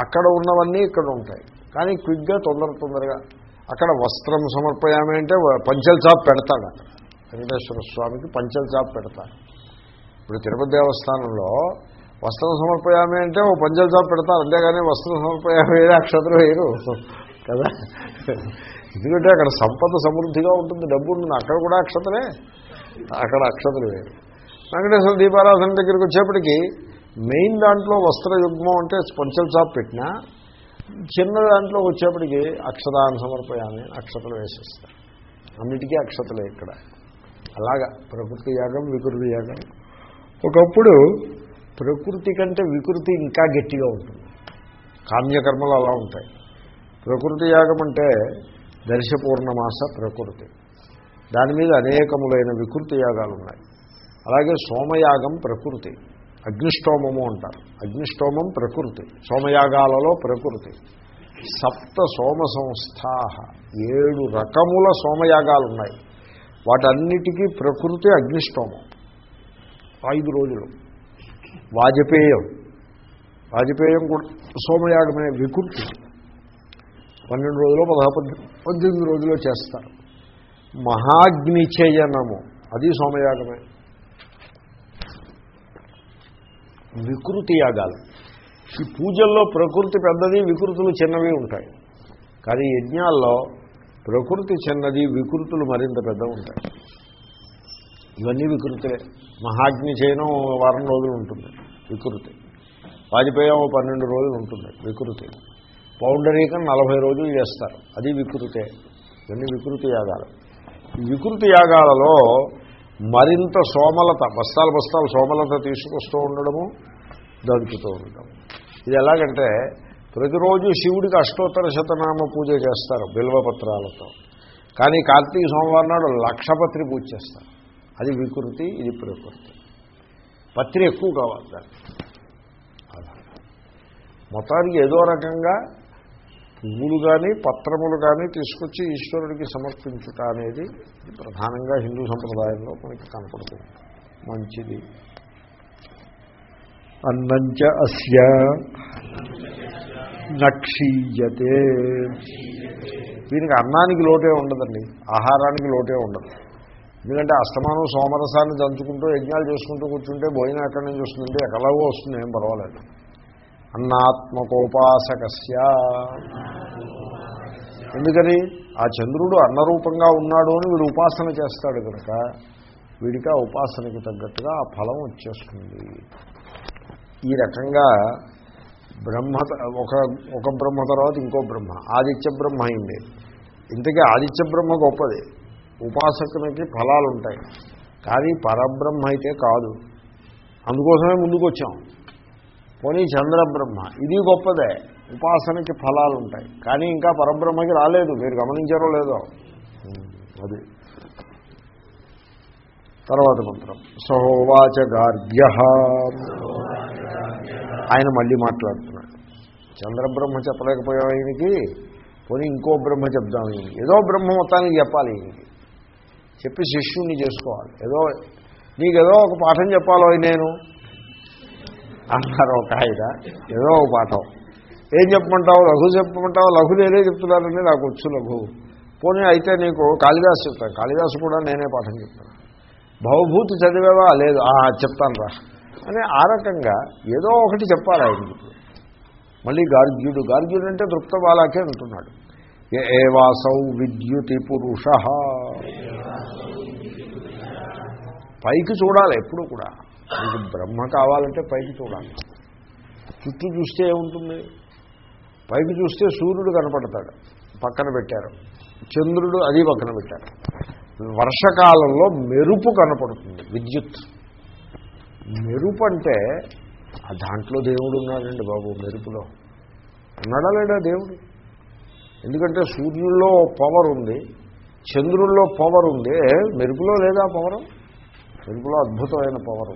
అక్కడ ఉన్నవన్నీ ఇక్కడ ఉంటాయి. కానీ క్విక్గా తొందర తొందరగా అక్కడ వస్త్రం సమర్పయామే అంటే పంచల్ చాప్ పెడతాడు అక్కడ. వెంకటేశ్వర స్వామికి పంచల్ చాప్ పెడతాడు. ఇప్పుడు తిరుపతి దేవస్థానంలో వస్త్రం సమర్పయామే అంటే ఓ పంచల్ చాప్ పెడతారు. అంతేగాని వస్త్రం సమర్పయామే అక్షతలు వేయరు. కదా? ఎందుకంటే అక్కడ సంపద సమృద్ధిగా ఉంటుంది. డబ్బు ఉంటుంది అక్కడ కూడా అక్షతలే. అక్కడ అక్షతలు వేరు. వెంకటేశ్వర దీపారాధన దగ్గరికి వచ్చేప్పటికి మెయిన్ దాంట్లో వస్త్రయుగ్మం అంటే స్పంచల్ షాప్ పెట్టినా చిన్న దాంట్లో వచ్చేప్పటికి అక్షరాన్ని సమర్పయాన్ని అక్షతలు వేసేస్తారు. అన్నిటికీ అక్షతలే ఇక్కడ. అలాగా. ప్రకృతి యాగం వికృతి యాగం. ఒకప్పుడు ప్రకృతి కంటే వికృతి ఇంకా గట్టిగా ఉంటుంది. కామ్యకర్మలు అలా ఉంటాయి. ప్రకృతి యాగం అంటే దర్శపూర్ణమాస ప్రకృతి. దాని మీద అనేకములైన వికృతి యాగాలు ఉన్నాయి. అలాగే సోమయాగం ప్రకృతి. అగ్నిష్టోమము అంటారు. అగ్నిష్టోమం ప్రకృతి. సోమయాగాలలో ప్రకృతి. సప్త సోమ సంస్థా ఏడు రకముల సోమయాగాలు ఉన్నాయి వాటన్నిటికీ ప్రకృతి అగ్నిష్టోమం. ఐదు రోజులు. వాజపేయం. వాజపేయం కూడా సోమయాగమే వికృతి. పన్నెండు రోజులు పదహారు పద్దెనిమిది రోజులు చేస్తారు. మహాగ్నిచయనము. అది సోమయాగమే. వికృతి యాగాలు. ఈ పూజల్లో ప్రకృతి పెద్దది వికృతులు చిన్నవి ఉంటాయి. కానీ యజ్ఞాల్లో ప్రకృతి చిన్నది వికృతులు మరింత పెద్ద ఉంటాయి. ఇవన్నీ వికృతులే మహాగ్ని చేయడం వారం రోజులు ఉంటుంది వికృతి. వాజ్పేయం ఓ పన్నెండు రోజులు ఉంటుంది వికృతి. పౌండరీకం నలభై రోజులు చేస్తారు. అది వికృతే. ఇవన్నీ వికృతి యాగాలు. ఈ వికృతి యాగాలలో మరింత సోమలత బస్తాలు బస్తాలు సోమలత తీసుకొస్తూ ఉండడము దడుపుతూ ఉండడం ఇది ఎలాగంటే ప్రతిరోజు శివుడికి అష్టోత్తర శతనామ పూజ చేస్తారు బిల్వపత్రాలతో. కానీ కార్తీక సోమవారం నాడు లక్షపత్రి పూజ చేస్తారు. అది వికృతి ఇది ప్రకృతి. పత్రి ఎక్కువ కావాలి దాన్ని మొత్తానికి ఏదో రకంగా పువ్వులు కానీ పత్రములు కానీ తీసుకొచ్చి ఈశ్వరుడికి సమర్పించుట అనేది ప్రధానంగా హిందూ సంప్రదాయంలో మనకి కనపడుతుంది. మంచిది. అన్నంచ అస్య నక్షీయతే. దీనికి అన్నానికి లోటే ఉండదండి. ఆహారానికి లోటే ఉండదు. ఎందుకంటే అస్తమానం సోమరసాన్ని దంచుకుంటూ యజ్ఞాలు చేసుకుంటూ కూర్చుంటే భోజనం ఎక్కడి నుంచి వస్తుందంటే ఎలాగో వస్తుంది ఏం పర్వాలేదు. అన్నాత్మకోపాసకస్య. ఎందుకని? ఆ చంద్రుడు అన్నరూపంగా ఉన్నాడు అని వీడు ఉపాసన చేస్తాడు కనుక వీడికి ఆ ఉపాసనకు తగ్గట్టుగా ఆ ఫలం వచ్చేస్తుంది. ఈ రకంగా బ్రహ్మ ఒక ఒక బ్రహ్మ తర్వాత ఇంకో బ్రహ్మ ఆదిత్య బ్రహ్మ అయింది. ఇంతకీ ఆదిత్య బ్రహ్మ గొప్పది. ఉపాసకునికి ఫలాలు ఉంటాయి కానీ పరబ్రహ్మ అయితే కాదు. అందుకోసమే ముందుకు వచ్చాం పోనీ చంద్రబ్రహ్మ. ఇది గొప్పదే. ఉపాసనకి ఫలాలు ఉంటాయి కానీ ఇంకా పరబ్రహ్మకి రాలేదు. మీరు గమనించారో లేదో. అది. తర్వాత మంత్రం. సహోవాచ గార్గ్య ఆయన మళ్ళీ మాట్లాడుతున్నాడు. చంద్రబ్రహ్మ చెప్పలేకపోయాం ఆయనకి పోనీ ఇంకో బ్రహ్మ చెప్దాం ఈయనకి. ఏదో బ్రహ్మ మొత్తానికి చెప్పాలి ఈయనకి. చెప్పి శిష్యుణ్ణి చేసుకోవాలి. ఏదో నీకేదో ఒక పాఠం చెప్పాలో నేను. అన్నారు ఒక ఆయన. ఏదో ఒక పాఠం. ఏం చెప్పమంటావు? లఘు చెప్పమంటావు? లఘు నేనే చెప్తున్నారని నాకు వచ్చు లఘు. పోనీ అయితే నీకు కాళిదాసు చెప్తాను. కాళిదాసు కూడా నేనే పాఠం చెప్తాను. భవభూతి చదివేవా? లేదు. చెప్తాను రా. అని ఆ రకంగా ఏదో ఒకటి చెప్పాలి ఆయనకి మళ్ళీ గార్గ్యుడు. గార్గ్యుడు అంటే దృప్త బాలాకే అంటున్నాడు. ఏ ఏవాసౌ విద్యుతి పురుష. పైకి చూడాలి ఎప్పుడు కూడా. మీకు బ్రహ్మ కావాలంటే పైకి చూడాలి. చుట్టూ చూస్తే ఏముంటుంది? పైకి చూస్తే సూర్యుడు కనపడతాడు పక్కన పెట్టారు. చంద్రుడు అది పక్కన పెట్టారు. వర్షకాలంలో మెరుపు కనపడుతుంది విద్యుత్. మెరుపు అంటే ఆ దాంట్లో దేవుడు ఉన్నాడండి బాబు మెరుపులో. ఉన్నాడా లేడా దేవుడు? ఎందుకంటే సూర్యుల్లో పవర్ ఉంది చంద్రుల్లో పవర్ ఉంది మెరుపులో లేదా పవరం? మెరుపులో అద్భుతమైన పవర్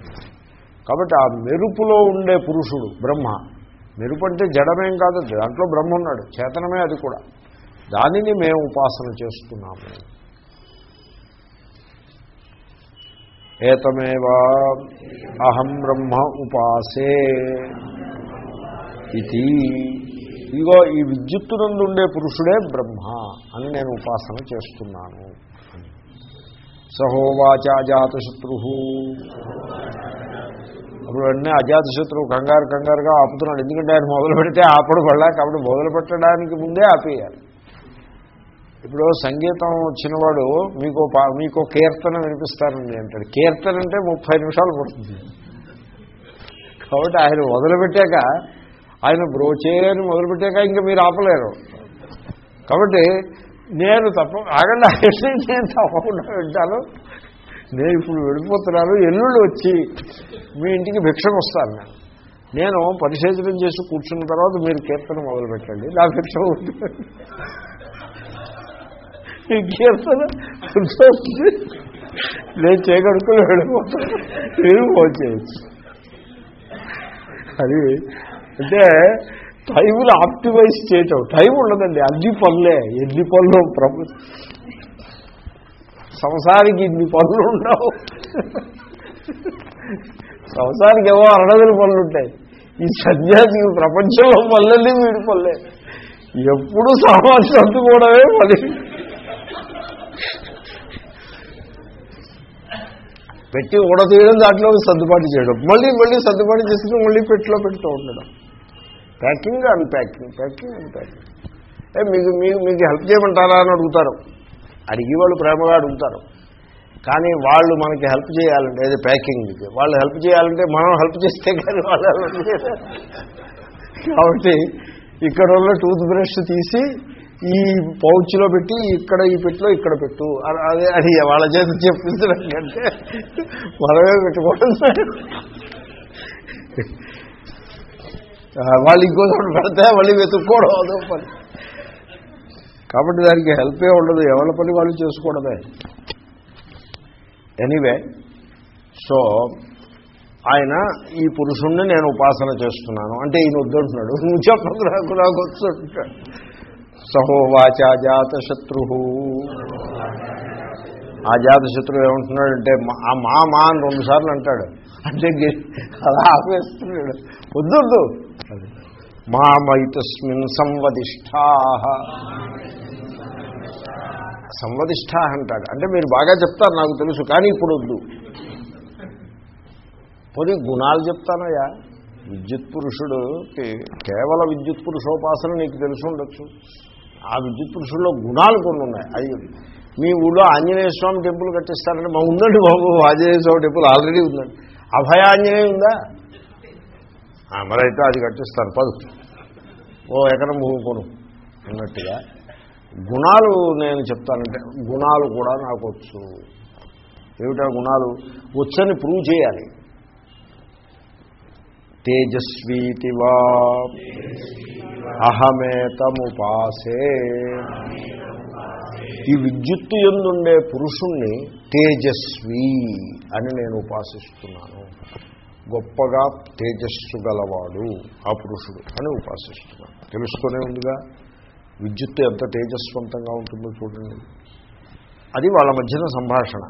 కాబట్టి ఆ మెరుపులో ఉండే పురుషుడు బ్రహ్మ. మెరుపు అంటే జడమేం కాదు దాంట్లో బ్రహ్మ ఉన్నాడు చేతనమే అది కూడా. దానిని మేము ఉపాసన చేస్తున్నాము ఏతమేవా? అహం బ్రహ్మ ఉపాసే ఇది ఇగో ఈ విద్యుత్తునందు ఉండే పురుషుడే బ్రహ్మ అని నేను ఉపాసన చేస్తున్నాను. సహోవాచ అజాతశత్రు అప్పుడు వెంటనే అజాతశత్రువు కంగారు కంగారుగా ఆపుతున్నాడు. ఎందుకంటే ఆయన మొదలు పెడితే ఆపడు పడలే కాబట్టి మొదలు పెట్టడానికి ముందే ఆపేయాలి. ఇప్పుడు సంగీతం వచ్చినవాడు మీకు పా- మీకు కీర్తన వినిపిస్తారండి అంటాడు. కీర్తన అంటే ముప్పై నిమిషాలు పడుతుంది. కాబట్టి ఆయన మొదలుపెట్టాక ఆయన బ్రోచే అని మొదలుపెట్టాక ఇంకా మీరు ఆపలేరు. కాబట్టి నేను తప్ప ఆగండి ఆగండి నేను తప్పకుండా వింటాను. నేను ఇప్పుడు వెళ్ళిపోతున్నాను ఎల్లుళ్ళు వచ్చి మీ ఇంటికి భిక్షకు వస్తాను నేను. నేను పరిశోధనం చేసి కూర్చున్న తర్వాత మీరు కీర్తన మొదలు పెట్టండి నా భిక్ష ఈ కీర్తన నేను చేయగడుకుని వెళ్ళిపోతాను నేను ఫోన్ చేయొచ్చు. అది అంటే టైంలు ఆప్టిమైజ్ చేయటం టైం ఉండదండి అన్ని పనులే ఎన్ని పనులు ప్రభు. సంసారికి ఇన్ని పనులు ఉండవు. సంసారికి ఏవో అరడదులు పనులు ఉంటాయి. ఈ సన్యాసికి ప్రపంచంలో పనులన్నీ వీడి పనులే. ఎప్పుడు సామాన్య సర్దుకోవడమే పని. పెట్టి ఊడతీయడం దాంట్లో సర్దుబాటు చేయడం. మళ్ళీ మళ్ళీ సర్దుబాటు చేసుకుని మళ్ళీ పెట్టిలో పెడుతూ ఉండడం. ప్యాకింగ్ అన్ప్యాకింగ్ ప్యాకింగ్ అన్ప్యాకింగ్ మీకు మీకు మీకు హెల్ప్ చేయమంటారా అని అడుగుతారు. అడిగి వాళ్ళు ప్రేమగా అడుగుతారు. కానీ వాళ్ళు మనకి హెల్ప్ చేయాలంటే అది ప్యాకింగ్కి వాళ్ళు హెల్ప్ చేయాలంటే మనం హెల్ప్ చేస్తే కానీ వాళ్ళు కాబట్టి ఇక్కడ ఉన్న టూత్ బ్రష్ తీసి ఈ పౌచ్లో పెట్టి ఇక్కడ ఈ పెట్టిలో ఇక్కడ పెట్టు. అదే అది వాళ్ళ చేత చెప్పించడం కంటే మనమే పెట్టుకోవడం వాళ్ళు ఇంకో చోట పెడితే మళ్ళీ వెతుక్కోవడం అదో పని. కాబట్టి దానికి హెల్పే ఉండదు ఎవరి పని వాళ్ళు చేసుకోవడమే. ఎనీవే సో ఆయన ఈ పురుషుణ్ణి నేను ఉపాసన చేస్తున్నాను. అంటే ఈయన వద్దంటున్నాడు నువ్వు చెప్పదు నాకు నాకు వస్తుంటాడు సహోవాచ జాతశత్రు ఆ జాతశత్రువు ఏమంటున్నాడంటే మా- ఆ మా మా అని రెండుసార్లు అంటాడు. అంటే అలా ఆపేస్తున్నాడు. వద్దు. మామైతస్మిన్ సంవదిష్టా. సంవదిష్ట అంటాడు. అంటే మీరు బాగా చెప్తారు నాకు తెలుసు కానీ ఇప్పుడు వద్దు. పోనీ గుణాలు చెప్తానయ్యా. విద్యుత్ పురుషుడు కేవల విద్యుత్ పురుషోపాసన నీకు తెలిసి ఉండొచ్చు. ఆ విద్యుత్ పురుషుల్లో గుణాలు కొన్ని ఉన్నాయి. అవి మీ ఊళ్ళో ఆంజనేయ స్వామి టెంపుల్ కట్టిస్తారంటే మా ఉందండి బాబు. ఆంజనేయ స్వామి టెంపుల్ ఆల్రెడీ ఉందండి. అభయ ఆంజనేయ ఉందా? మరైతే అది కట్టిస్తారు. పదు. ఓ ఎకరం భూమి కొను. అన్నట్టుగా గుణాలు నేను చెప్తానంటే గుణాలు కూడా నాకు వచ్చు. ఏమిటా గుణాలు? వచ్చని ప్రూవ్ చేయాలి. తేజస్వీతివా అహమేతముపాసే. ఈ విద్యుత్తు ఎందుండే పురుషుణ్ణి? తేజస్వి అని నేను ఉపాసిస్తున్నాను. గొప్పగా తేజస్సు గలవాడు ఆ పురుషుడు అని ఉపాసిస్తున్నాను తెలుసుకునే ఉందిగా విద్యుత్తు ఎంత తేజస్వంతంగా ఉంటుందో చూడండి. అది వాళ్ళ మధ్యన సంభాషణ.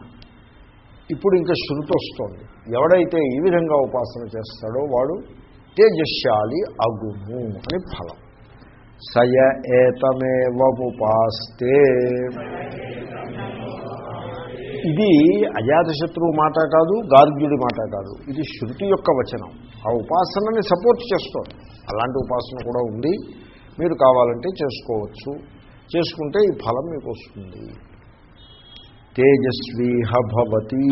ఇప్పుడు ఇంకా శృతి వస్తోంది. ఎవడైతే ఈ విధంగా ఉపాసన చేస్తాడో వాడు తేజశాలి అగుము అని ఫలం. సయ ఏతమేవముపాస్తే ఇది అజాతశత్రువు మాట కాదు గార్గ్యుడి మాట కాదు. ఇది శృతి యొక్క వచనం. ఆ ఉపాసనని సపోర్ట్ చేస్తోంది. అలాంటి ఉపాసన కూడా ఉంది. మీరు కావాలంటే చేసుకోవచ్చు. చేసుకుంటే ఈ ఫలం మీకు వస్తుంది. తేజస్వీహ భవతి.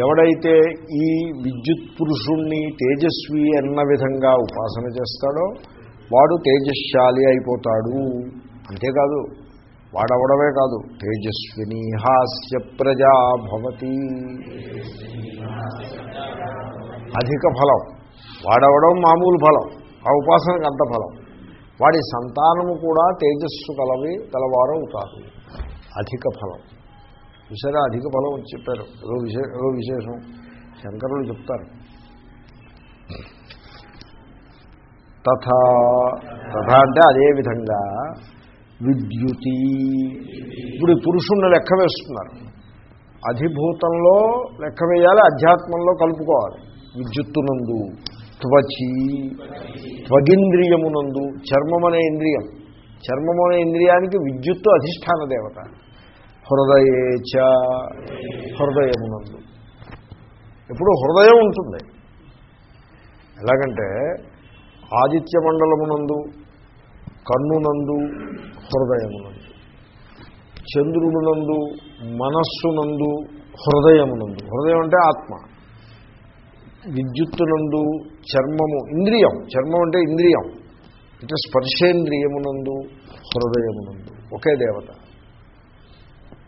ఎవడైతే ఈ విద్యుత్ పురుషుణ్ణి తేజస్వి అన్న విధంగా ఉపాసన చేస్తాడో వాడు తేజశాలి అయిపోతాడు. అంతేకాదు వాడవడమే కాదు. తేజస్విని హాస్య ప్రజా భవతి. అధిక ఫలం. వాడవడం మామూలు ఫలం. ఆ ఉపాసనకు అంత ఫలం. వాడి సంతానము కూడా తేజస్సు కలవి కలవారు అవుతారు అధిక ఫలం. విషయ అధిక ఫలం వచ్చి చెప్పారు. ఏదో విశే ఏదో విశేషం. శంకరులు చెప్తారు. తథా తథా అంటే అదేవిధంగా విద్యుతి. ఇప్పుడు ఈ పురుషుణ్ణి లెక్క వేస్తున్నారు. అధిభూతంలో లెక్క వేయాలి అధ్యాత్మంలో కలుపుకోవాలి. విద్యుత్తునందు త్వచి త్వగింద్రియమునందు చర్మమనే ఇంద్రియం. చర్మమనే అనే ఇంద్రియానికి విద్యుత్తు అధిష్టాన దేవత. హృదయేచ హృదయమునందు. ఇప్పుడు హృదయం ఉంటుంది. ఎలాగంటే ఆదిత్య మండలమునందు కన్నునందు హృదయమునందు చంద్రుడునందు మనస్సునందు హృదయమునందు. హృదయం అంటే ఆత్మ. విద్యుత్తునందు చర్మము ఇంద్రియం. చర్మం అంటే ఇంద్రియం. అంటే స్పర్శేంద్రియమునందు హృదయమునందు. ఒకే దేవత.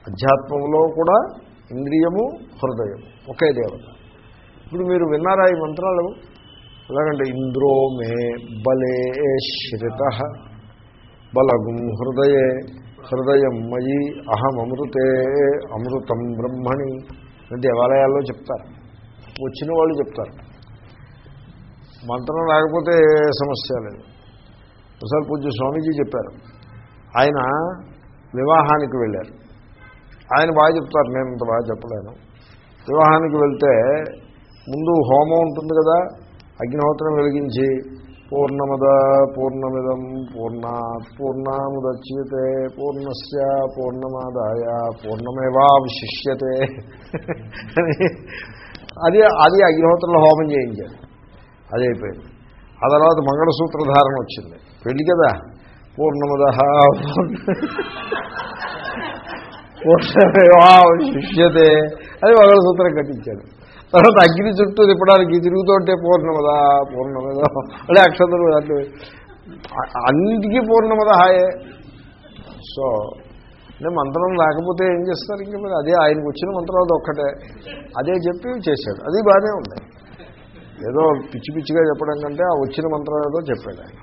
అధ్యాత్మంలో కూడా ఇంద్రియము హృదయం ఒకే దేవత. ఇప్పుడు మీరు విన్నారా ఈ మంత్రాలు? ఎలాగంటే ఇంద్రో మే బలే శ్రిత బలగుం హృదయే హృదయం మయి అహమృతే అమృతం బ్రహ్మణి దేవాలయాల్లో చెప్తారు. వచ్చిన వాళ్ళు చెప్తారు. మంత్రం రాకపోతే సమస్య లేదు. ఒకసారి పూజ్య స్వామీజీ చెప్పారు. ఆయన వివాహానికి వెళ్ళారు. ఆయన బాగా చెప్తారు నేను ఇంత బాగా చెప్పలేను. వివాహానికి వెళ్తే ముందు హోమం ఉంటుంది కదా అగ్నిహోత్రం వెలిగించి పూర్ణమద పూర్ణమిదం పూర్ణా పూర్ణముద్యతే పూర్ణస్ పూర్ణమాదాయ పూర్ణమేవాశిష్యతే అది అది అగ్నిహోత్రంలో హోమం చేయించారు. అది అయిపోయింది. ఆ తర్వాత మంగళసూత్ర ధారణ వచ్చింది. పెళ్ళి కదా. పూర్ణమద పూర్ణమేవాశిష్యతే అది మంగళసూత్రం కట్టించాడు తర్వాత అగ్ని చుట్టూ తిప్పడానికి తిరుగుతుంటే పూర్ణమద పూర్ణమద. అదే అక్షతలు అంటే అన్నిటికీ పూర్ణమద హాయే. సో అంటే మంత్రం లేకపోతే ఏం చేస్తారు ఇంక మరి? అదే ఆయనకు వచ్చిన మంత్రం అది ఒక్కటే. అదే చెప్పి చేశాడు. అది బాగానే ఉంది. ఏదో పిచ్చి పిచ్చిగా చెప్పడం కంటే ఆ వచ్చిన మంత్రం ఏదో చెప్పాడు ఆయన.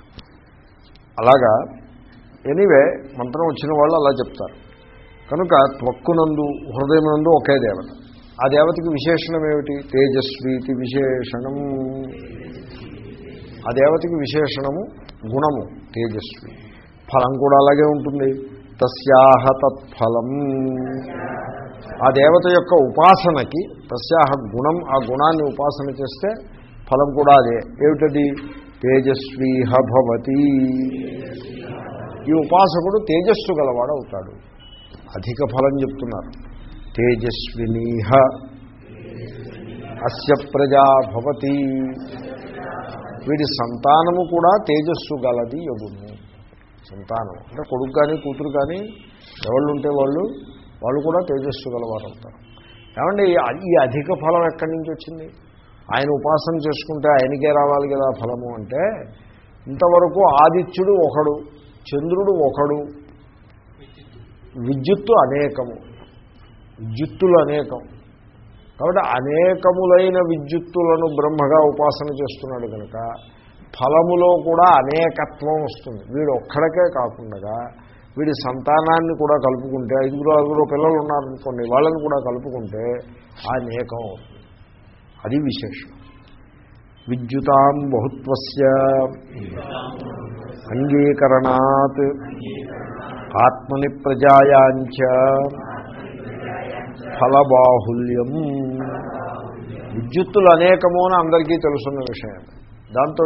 అలాగా ఎనీవే మంత్రం వచ్చిన వాళ్ళు అలా చెప్తారు. కనుక త్వక్కునందు హృదయమునందు ఒకే దేవత. ఆ దేవతకి విశేషణం ఏమిటి? తేజస్వీతి విశేషణం. ఆ దేవతకి విశేషణము గుణము తేజస్వి. ఫలం కూడా అలాగే ఉంటుంది. తస్యాహ తత్ఫలం. ఆ దేవత యొక్క ఉపాసనకి తస్యాహ గుణం ఆ గుణాన్ని ఉపాసన చేస్తే ఫలం కూడా అదే. ఏమిటది? తేజస్వీహ భవతి. ఈ ఉపాసకుడు తేజస్సు గలవాడవుతాడు. అధిక ఫలం చెప్తున్నారు. తేజస్వినీహ. అస్య ప్రజా భవతి. వీడి సంతానము కూడా తేజస్సు గలది యగును సంతానం. అంటే కొడుకు కానీ కూతురు కానీ ఎవళ్ళు ఉంటే వాళ్ళు వాళ్ళు కూడా తేజస్సు గలవారు అవుతారు. ఏమంటే ఈ అధిక ఫలం ఎక్కడి నుంచి వచ్చింది? ఆయన ఉపాసన చేసుకుంటే ఆయనకే రావాలి కదా ఫలము అంటే ఇంతవరకు ఆదిత్యుడు ఒకడు చంద్రుడు ఒకడు. విద్యుత్తు అనేకము. విద్యుత్తులు అనేకం. కాబట్టి అనేకములైన విద్యుత్తులను బ్రహ్మగా ఉపాసన చేస్తున్నాడు కనుక ఫలములో కూడా అనేకత్వం వస్తుంది. వీడు ఒక్కడికే కాకుండా వీడి సంతానాన్ని కూడా కలుపుకుంటే ఐదుగురు ఆరుగురు పిల్లలు ఉన్నారనుకోండి వాళ్ళని కూడా కలుపుకుంటే అనేకం అవుతుంది. అది విశేషం. విద్యుతాం బహుత్వస్య అంగీకరణాత్ ఆత్మని ప్రజాయాంచ ఫలబాహుల్యం విద్యుత్తులు అనేకము అని అందరికీ తెలుసున్న విషయం. దాంతో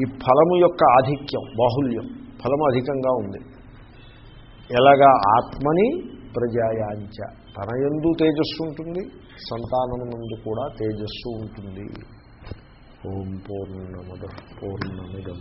ఈ ఫలము యొక్క ఆధిక్యం బాహుల్యం ఫలము అధికంగా ఉంది. ఎలాగా? ఆత్మని ప్రజాయాంచ. తన ఎందు తేజస్సు ఉంటుంది సంతానమునందు కూడా తేజస్సు ఉంటుంది. ఓం పూర్ణముద పూర్ణమిదం.